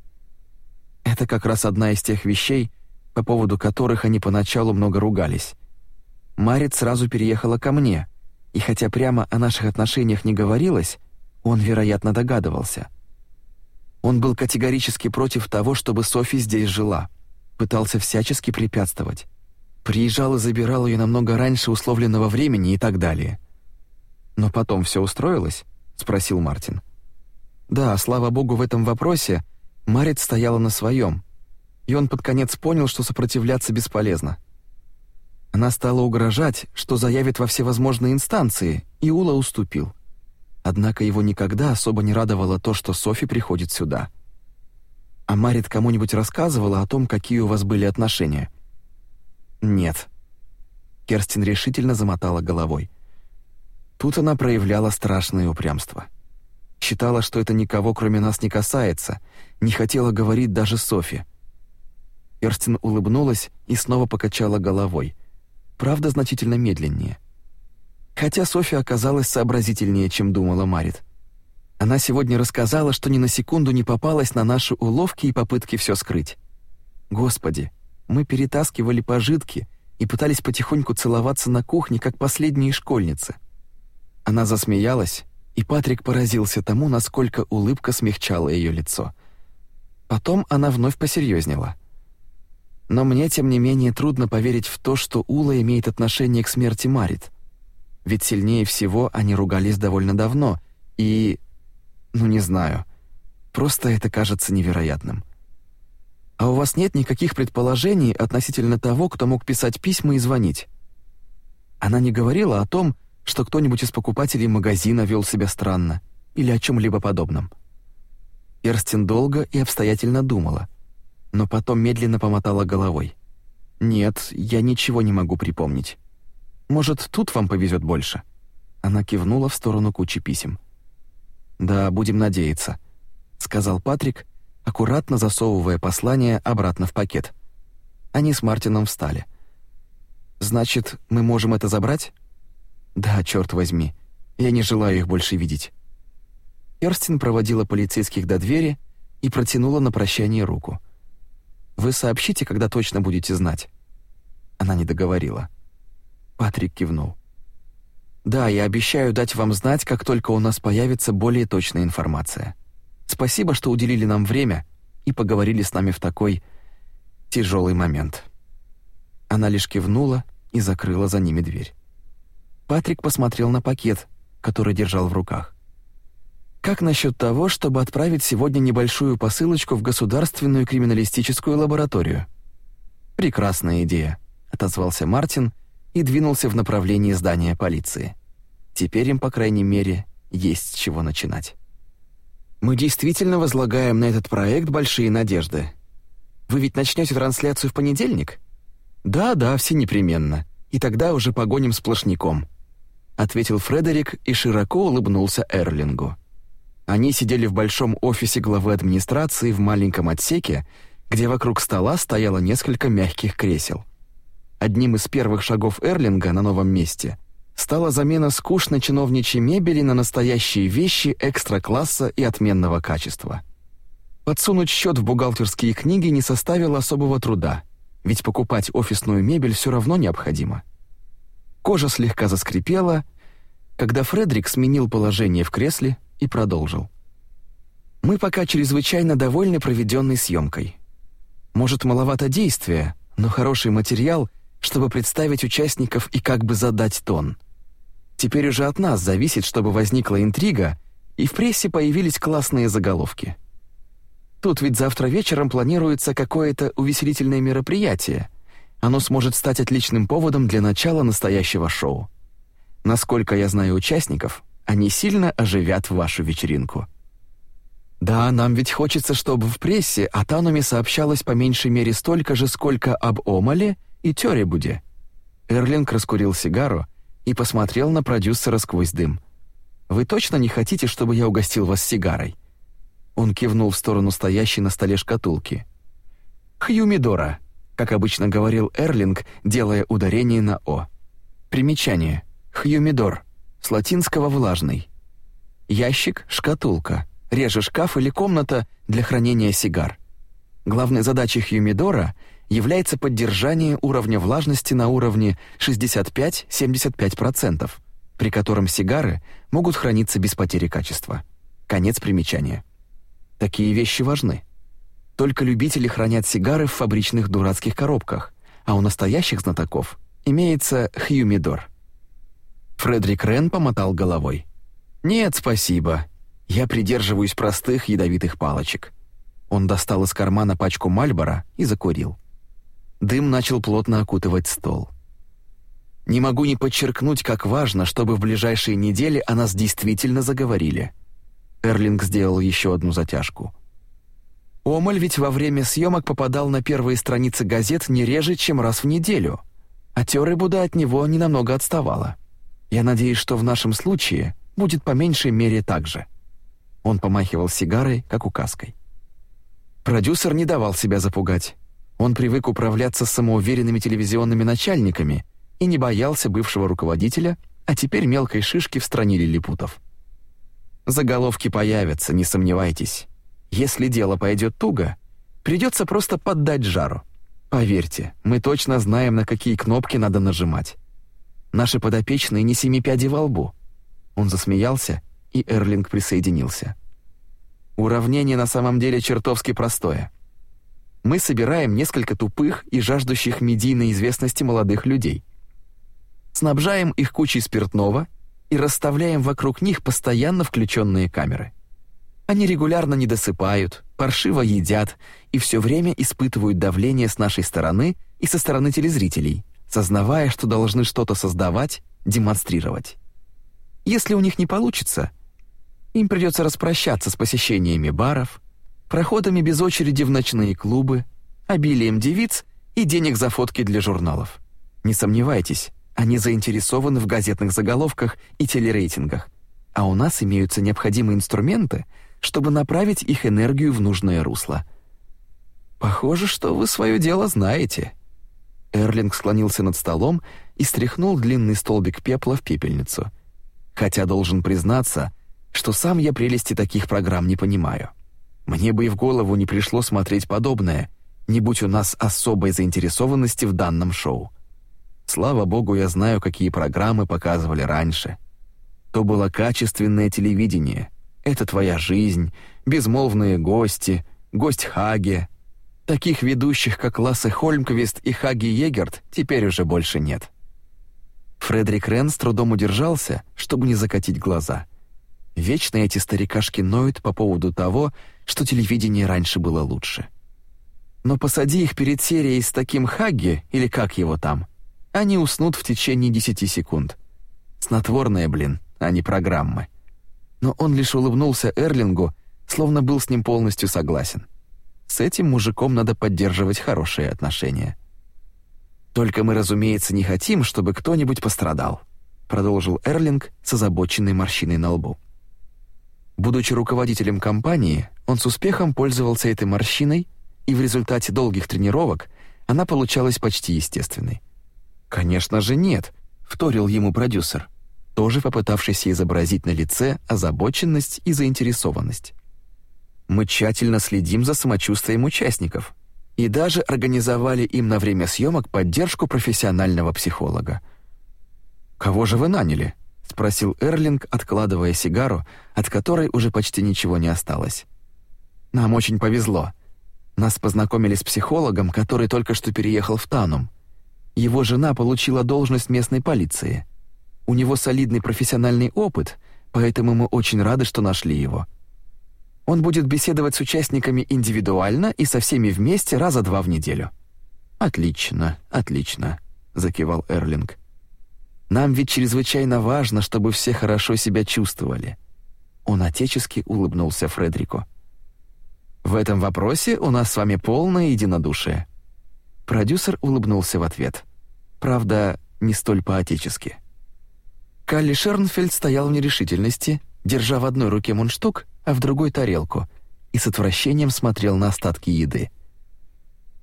Это как раз одна из тех вещей, по поводу которых они поначалу много ругались. Марит сразу переехала ко мне, и хотя прямо о наших отношениях не говорилось, он, вероятно, догадывался. Он был категорически против того, чтобы Софи здесь жила, пытался всячески препятствовать. Приезжал и забирал ее намного раньше условленного времени и так далее. «Но потом все устроилось?» — спросил Мартин. «Да, слава богу, в этом вопросе Марит стояла на своем, и он под конец понял, что сопротивляться бесполезно. Она стала угрожать, что заявит во всевозможные инстанции, и Ула уступил. Однако его никогда особо не радовало то, что Софи приходит сюда. А Марит кому-нибудь рассказывала о том, какие у вас были отношения? Нет. Керстин решительно замотала головой. Тут она проявляла страшное упрямство. Считала, что это никого, кроме нас, не касается, не хотела говорить даже Софи. Керстин улыбнулась и снова покачала головой. Правда, значительно медленнее. Хотя Софья оказалась сообразительнее, чем думала Марит. Она сегодня рассказала, что ни на секунду не попалась на наши уловки и попытки все скрыть. Господи, мы перетаскивали пожитки и пытались потихоньку целоваться на кухне, как последние школьницы. Она засмеялась, и Патрик поразился тому, насколько улыбка смягчала ее лицо. Потом она вновь посерьезнела — но мне, тем не менее, трудно поверить в то, что Ула имеет отношение к смерти Марит. Ведь сильнее всего они ругались довольно давно, и... ну не знаю. Просто это кажется невероятным. А у вас нет никаких предположений относительно того, кто мог писать письма и звонить? Она не говорила о том, что кто-нибудь из покупателей магазина вел себя странно или о чем либо подобном. Эрстин долго и обстоятельно думала — но потом медленно помотала головой. «Нет, я ничего не могу припомнить. Может, тут вам повезет больше?» Она кивнула в сторону кучи писем. «Да, будем надеяться», — сказал Патрик, аккуратно засовывая послание обратно в пакет. Они с Мартином встали. «Значит, мы можем это забрать?» «Да, черт возьми, я не желаю их больше видеть». Керстин проводила полицейских до двери и протянула на прощание руку. Вы сообщите, когда точно будете знать». Она не договорила. Патрик кивнул. «Да, я обещаю дать вам знать, как только у нас появится более точная информация. Спасибо, что уделили нам время и поговорили с нами в такой тяжелый момент». Она лишь кивнула и закрыла за ними дверь. Патрик посмотрел на пакет, который держал в руках. Как насчет того, чтобы отправить сегодня небольшую посылочку в государственную криминалистическую лабораторию? Прекрасная идея, отозвался Мартин и двинулся в направлении здания полиции. Теперь им, по крайней мере, есть с чего начинать. Мы действительно возлагаем на этот проект большие надежды. Вы ведь начнете трансляцию в понедельник? «Да-да, все непременно. И тогда уже погоним сплошняком», — ответил Фредерик и широко улыбнулся Эрлингу. Они сидели в большом офисе главы администрации в маленьком отсеке, где вокруг стола стояло несколько мягких кресел. Одним из первых шагов Эрлинга на новом месте стала замена скучной чиновничьей мебели на настоящие вещи экстра-класса и отменного качества. Подсунуть счет в бухгалтерские книги не составило особого труда, ведь покупать офисную мебель все равно необходимо. Кожа слегка заскрипела, когда Фредерик сменил положение в кресле и продолжил. «Мы пока чрезвычайно довольны проведенной съемкой. Может, маловато действия, но хороший материал, чтобы представить участников и как бы задать тон. Теперь уже от нас зависит, чтобы возникла интрига, и в прессе появились классные заголовки. Тут ведь завтра вечером планируется какое-то увеселительное мероприятие. Оно сможет стать отличным поводом для начала настоящего шоу. Насколько я знаю участников, они сильно оживят вашу вечеринку. Да, нам ведь хочется, чтобы в прессе о Тануме сообщалось по меньшей мере столько же, сколько об Омале и Тёребуде. Эрлинг раскурил сигару и посмотрел на продюсера сквозь дым. Вы точно не хотите, чтобы я угостил вас сигарой? Он кивнул в сторону стоящей на столе шкатулки. Хьюмидора, как обычно говорил Эрлинг, делая ударение на о. Примечание. Хьюмидор с латинского «влажный». Ящик, шкатулка, реже шкаф или комната для хранения сигар. Главной задачей хьюмидора является поддержание уровня влажности на уровне 65-75%, при котором сигары могут храниться без потери качества. Конец примечания. Такие вещи важны. Только любители хранят сигары в фабричных дурацких коробках, а у настоящих знатоков имеется хьюмидор — Фредерик Рен помотал головой. «Нет, спасибо. Я придерживаюсь простых ядовитых палочек». Он достал из кармана пачку Мальбора и закурил. Дым начал плотно окутывать стол. «Не могу не подчеркнуть, как важно, чтобы в ближайшие недели о нас действительно заговорили». Эрлинг сделал еще одну затяжку. Омаль ведь во время съемок попадал на первые страницы газет не реже, чем раз в неделю, а Тёрыбуда от него ненамного отставала. Я надеюсь, что в нашем случае будет по меньшей мере так же». Он помахивал сигарой, как указкой. Продюсер не давал себя запугать. Он привык управляться самоуверенными телевизионными начальниками и не боялся бывшего руководителя, а теперь мелкой шишки в стране лилипутов. Заголовки появятся, не сомневайтесь. Если дело пойдет туго, придется просто поддать жару. Поверьте, мы точно знаем, на какие кнопки надо нажимать. Наши подопечные не семи пядей во лбу». Он засмеялся, и Эрлинг присоединился. Уравнение на самом деле чертовски простое. Мы собираем несколько тупых и жаждущих медийной известности молодых людей. Снабжаем их кучей спиртного и расставляем вокруг них постоянно включенные камеры. Они регулярно недосыпают, паршиво едят и все время испытывают давление с нашей стороны и со стороны телезрителей – сознавая, что должны что-то создавать, демонстрировать. Если у них не получится, им придется распрощаться с посещениями баров, проходами без очереди в ночные клубы, обилием девиц и денег за фотки для журналов. Не сомневайтесь, они заинтересованы в газетных заголовках и телерейтингах, а у нас имеются необходимые инструменты, чтобы направить их энергию в нужное русло. Похоже, что вы свое дело знаете. Эрлинг склонился над столом и стряхнул длинный столбик пепла в пепельницу. Хотя должен признаться, что сам я прелести таких программ не понимаю. Мне бы и в голову не пришло смотреть подобное, не будь у нас особой заинтересованности в данном шоу. Слава богу, я знаю, какие программы показывали раньше. То было качественное телевидение. Это твоя жизнь, безмолвные гости, гость Хаге, Таких ведущих, как Лассе Хольмквист и Хаги Егерт, теперь уже больше нет. Фредерик Рен с трудом удержался, чтобы не закатить глаза. Вечно эти старикашки ноют по поводу того, что телевидение раньше было лучше. Но посади их перед серией с таким Хаги, или как его там, они уснут в течение десяти секунд. Снотворные, блин, а не программы. Но он лишь улыбнулся Эрлингу, словно был с ним полностью согласен. С этим мужиком надо поддерживать хорошие отношения. Только мы, разумеется, не хотим, чтобы кто-нибудь пострадал», продолжил Эрлинг с озабоченной морщиной на лбу. Будучи руководителем компании, он с успехом пользовался этой морщиной, и в результате долгих тренировок она получалась почти естественной. «Конечно же нет», — вторил ему продюсер, тоже попытавшийся изобразить на лице озабоченность и заинтересованность. «Мы тщательно следим за самочувствием участников и даже организовали им на время съемок поддержку профессионального психолога. Кого же вы наняли?» — спросил Эрлинг, откладывая сигару, от которой уже почти ничего не осталось. «Нам очень повезло. Нас познакомили с психологом, который только что переехал в Танум. Его жена получила должность местной полиции. У него солидный профессиональный опыт, поэтому мы очень рады, что нашли его. Он будет беседовать с участниками индивидуально и со всеми вместе раза два в неделю». «Отлично, отлично», — закивал Эрлинг. Нам ведь чрезвычайно важно, чтобы все хорошо себя чувствовали». Он отечески улыбнулся Фредерику. «В этом вопросе у нас с вами полное единодушие». Продюсер улыбнулся в ответ. Правда, не столь по-отечески. Калли Шернфельд стоял в нерешительности, держа в одной руке мундштук, а в другой — тарелку, и с отвращением смотрел на остатки еды.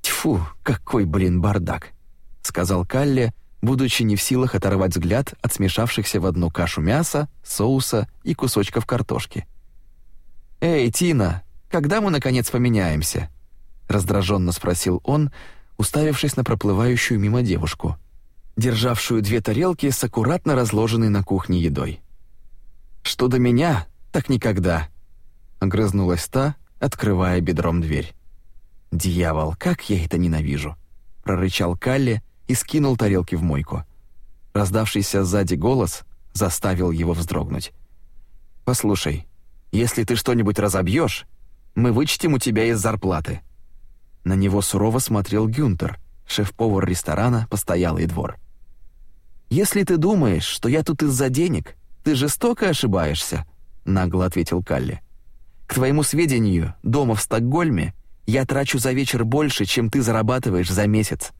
«Тьфу, какой, блин, бардак!» — сказал Калли, будучи не в силах оторвать взгляд от смешавшихся в одну кашу мяса, соуса и кусочков картошки. «Эй, Тина, когда мы, наконец, поменяемся?» — раздраженно спросил он, уставившись на проплывающую мимо девушку, державшую две тарелки с аккуратно разложенной на кухне едой. «Что до меня, так никогда», — огрызнулась та, открывая бедром дверь. «Дьявол, как я это ненавижу!» — прорычал Калли, и скинул тарелки в мойку. Раздавшийся сзади голос заставил его вздрогнуть. «Послушай, если ты что-нибудь разобьешь, мы вычтем у тебя из зарплаты». На него сурово смотрел Гюнтер, шеф-повар ресторана «Постоялый двор». «Если ты думаешь, что я тут из-за денег, ты жестоко ошибаешься», — нагло ответил Калли. «К твоему сведению, дома в Стокгольме я трачу за вечер больше, чем ты зарабатываешь за месяц.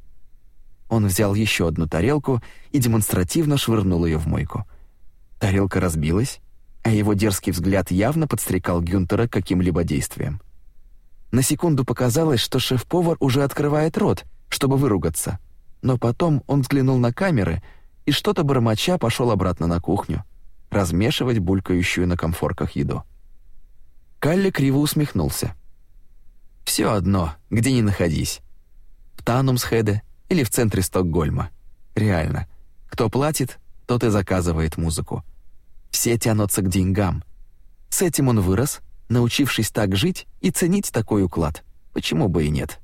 Он взял еще одну тарелку и демонстративно швырнул ее в мойку. Тарелка разбилась, а его дерзкий взгляд явно подстрекал Гюнтера к каким-либо действиям. На секунду показалось, что шеф-повар уже открывает рот, чтобы выругаться, но потом он взглянул на камеры и что-то бормоча пошел обратно на кухню, размешивать булькающую на комфорках еду. Калли криво усмехнулся. «Все одно, где ни находись. В Танумсхеде или в центре Стокгольма. Реально. Кто платит, тот и заказывает музыку. Все тянутся к деньгам. С этим он вырос, научившись так жить и ценить такой уклад. Почему бы и нет?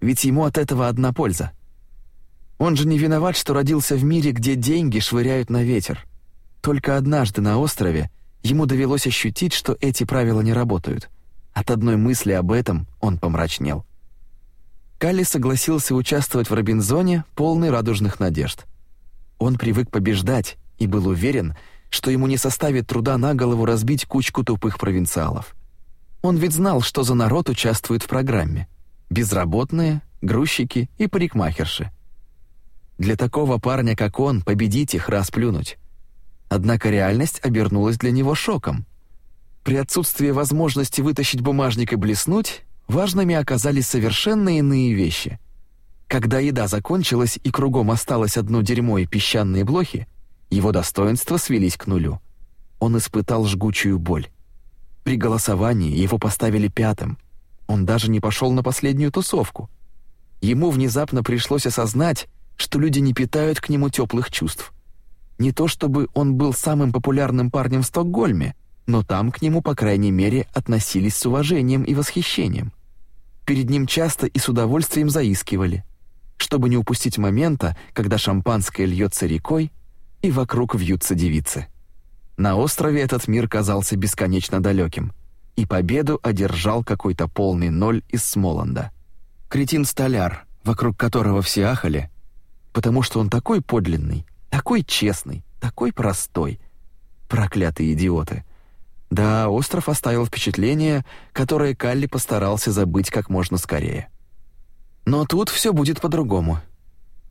Ведь ему от этого одна польза. Он же не виноват, что родился в мире, где деньги швыряют на ветер. Только однажды на острове ему довелось ощутить, что эти правила не работают. От одной мысли об этом он помрачнел. Калли согласился участвовать в Робинзоне, полный радужных надежд. Он привык побеждать и был уверен, что ему не составит труда на голову разбить кучку тупых провинциалов. Он ведь знал, что за народ участвует в программе. Безработные, грузчики и парикмахерши. Для такого парня, как он, победить их расплюнуть. Однако реальность обернулась для него шоком. При отсутствии возможности вытащить бумажник и блеснуть, важными оказались совершенно иные вещи. Когда еда закончилась и кругом осталось одно дерьмо и песчаные блохи, его достоинства свелись к нулю. Он испытал жгучую боль. При голосовании его поставили пятым. Он даже не пошел на последнюю тусовку. Ему внезапно пришлось осознать, что люди не питают к нему теплых чувств. Не то чтобы он был самым популярным парнем в Стокгольме, но там к нему, по крайней мере, относились с уважением и восхищением. Перед ним часто и с удовольствием заискивали, чтобы не упустить момента, когда шампанское льется рекой и вокруг вьются девицы. На острове этот мир казался бесконечно далеким, и победу одержал какой-то полный ноль из Смоланда. Кретин-столяр, вокруг которого все ахали, потому что он такой подлинный, такой честный, такой простой. Проклятые идиоты — да, остров оставил впечатление, которое Калли постарался забыть как можно скорее. Но тут все будет по-другому.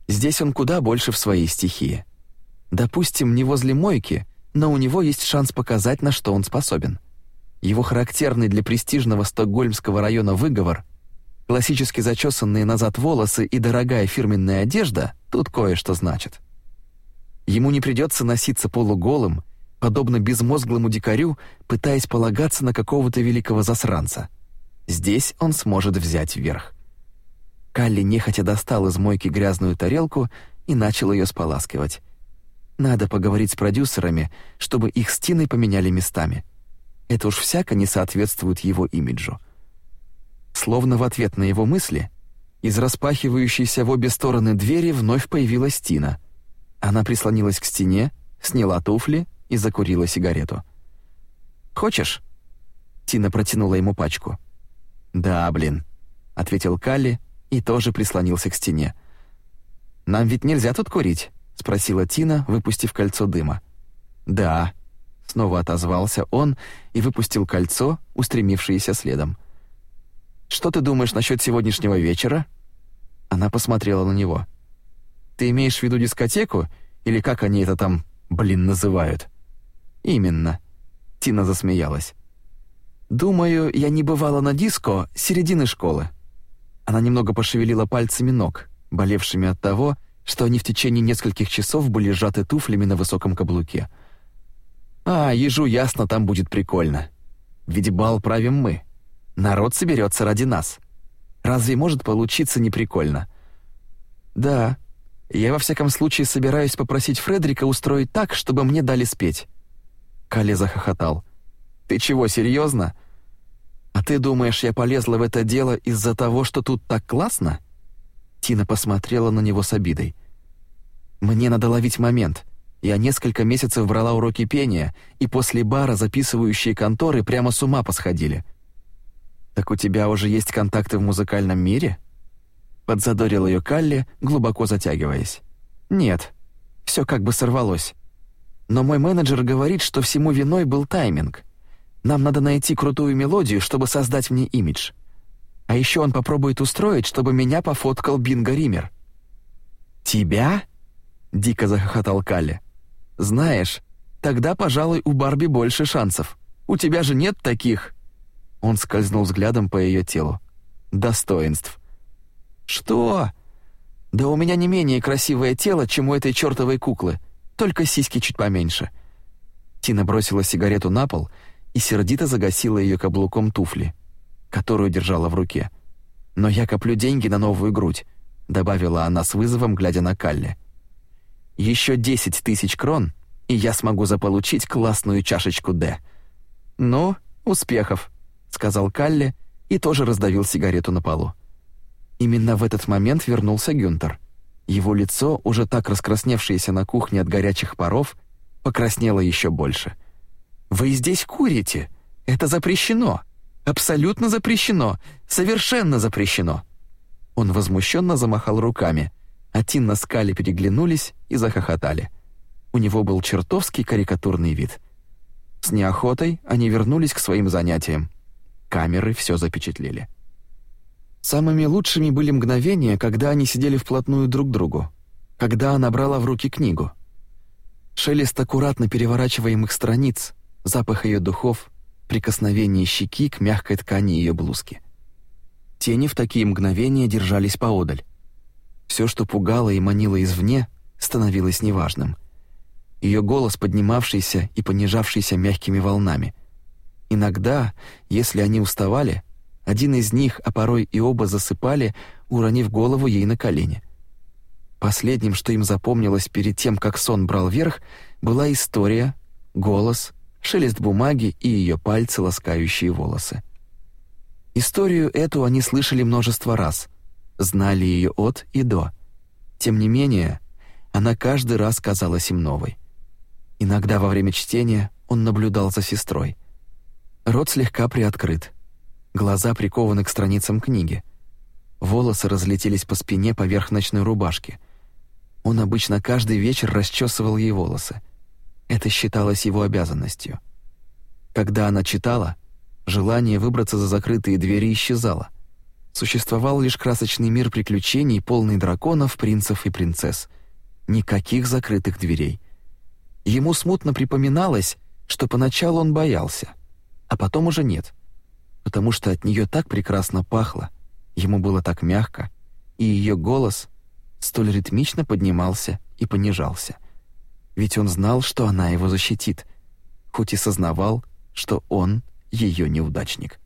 Здесь он куда больше в своей стихии. Допустим, не возле мойки, но у него есть шанс показать, на что он способен. Его характерный для престижного стокгольмского района выговор, классически зачесанные назад волосы и дорогая фирменная одежда тут кое-что значит. Ему не придется носиться полуголым, подобно безмозглому дикарю, пытаясь полагаться на какого-то великого засранца. Здесь он сможет взять верх. Калли нехотя достал из мойки грязную тарелку и начал ее споласкивать. Надо поговорить с продюсерами, чтобы их с Тиной поменяли местами. Это уж всяко не соответствует его имиджу. Словно в ответ на его мысли, из распахивающейся в обе стороны двери вновь появилась Тина. Она прислонилась к стене, сняла туфли и закурила сигарету. «Хочешь?» Тина протянула ему пачку. «Да, блин», — ответил Калли и тоже прислонился к стене. «Нам ведь нельзя тут курить?» — спросила Тина, выпустив кольцо дыма. «Да», — снова отозвался он и выпустил кольцо, устремившееся следом. «Что ты думаешь насчет сегодняшнего вечера?» Она посмотрела на него. «Ты имеешь в виду дискотеку? Или как они это там, блин, называют?» «Именно». Тина засмеялась. «Думаю, я не бывала на диско середины школы». Она немного пошевелила пальцами ног, болевшими от того, что они в течение нескольких часов были сжаты туфлями на высоком каблуке. «А, ежу ясно, там будет прикольно. Ведь бал правим мы. Народ соберется ради нас. Разве может получиться неприкольно?» «Да, я во всяком случае собираюсь попросить Фредерика устроить так, чтобы мне дали спеть». Калли захохотал. «Ты чего, серьезно? А ты думаешь, я полезла в это дело из-за того, что тут так классно?» Тина посмотрела на него с обидой. «Мне надо ловить момент. Я несколько месяцев брала уроки пения, и после бара записывающие конторы прямо с ума посходили. Так у тебя уже есть контакты в музыкальном мире?» Подзадорил ее Калли, глубоко затягиваясь. «Нет, все как бы сорвалось. Но мой менеджер говорит, что всему виной был тайминг. Нам надо найти крутую мелодию, чтобы создать мне имидж. А еще он попробует устроить, чтобы меня пофоткал Бинго Ример». «Тебя?» — дико захохотал Калли. «Знаешь, тогда, пожалуй, у Барби больше шансов. У тебя же нет таких...» Он скользнул взглядом по ее телу. «Достоинств». «Что?» «Да у меня не менее красивое тело, чем у этой чертовой куклы, только сиськи чуть поменьше». Тина бросила сигарету на пол и сердито загасила ее каблуком туфли, которую держала в руке. «Но я коплю деньги на новую грудь», — добавила она с вызовом, глядя на Калли. «Еще десять тысяч крон, и я смогу заполучить классную чашечку «Д». «Ну, успехов», — сказал Калли и тоже раздавил сигарету на полу. Именно в этот момент вернулся Гюнтер. Его лицо, уже так раскрасневшееся на кухне от горячих паров, покраснело еще больше. «Вы здесь курите! Это запрещено! Абсолютно запрещено! Совершенно запрещено!» Он возмущенно замахал руками, а Тинна с Калли переглянулись и захохотали. У него был чертовский карикатурный вид. С неохотой они вернулись к своим занятиям. Камеры все запечатлели. Самыми лучшими были мгновения, когда они сидели вплотную друг к другу, когда она брала в руки книгу. Шелест аккуратно переворачиваемых страниц, запах ее духов, прикосновение щеки к мягкой ткани ее блузки. Тени в такие мгновения держались поодаль. Все, что пугало и манило извне, становилось неважным. Ее голос, поднимавшийся и понижавшийся мягкими волнами. Иногда, если они уставали, один из них, а порой и оба засыпали, уронив голову ей на колени. Последним, что им запомнилось перед тем, как сон брал верх, была история, голос, шелест бумаги и ее пальцы, ласкающие волосы. Историю эту они слышали множество раз, знали ее от и до. Тем не менее, она каждый раз казалась им новой. Иногда во время чтения он наблюдал за сестрой. Рот слегка приоткрыт, Глаза прикованы к страницам книги. Волосы разлетелись по спине поверх ночной рубашки. Он обычно каждый вечер расчесывал ей волосы. Это считалось его обязанностью. Когда она читала, желание выбраться за закрытые двери исчезало. Существовал лишь красочный мир приключений, полный драконов, принцев и принцесс. Никаких закрытых дверей. Ему смутно припоминалось, что поначалу он боялся, а потом уже нет, потому что от нее так прекрасно пахло, ему было так мягко, и ее голос столь ритмично поднимался и понижался. Ведь он знал, что она его защитит, хоть и сознавал, что он ее неудачник.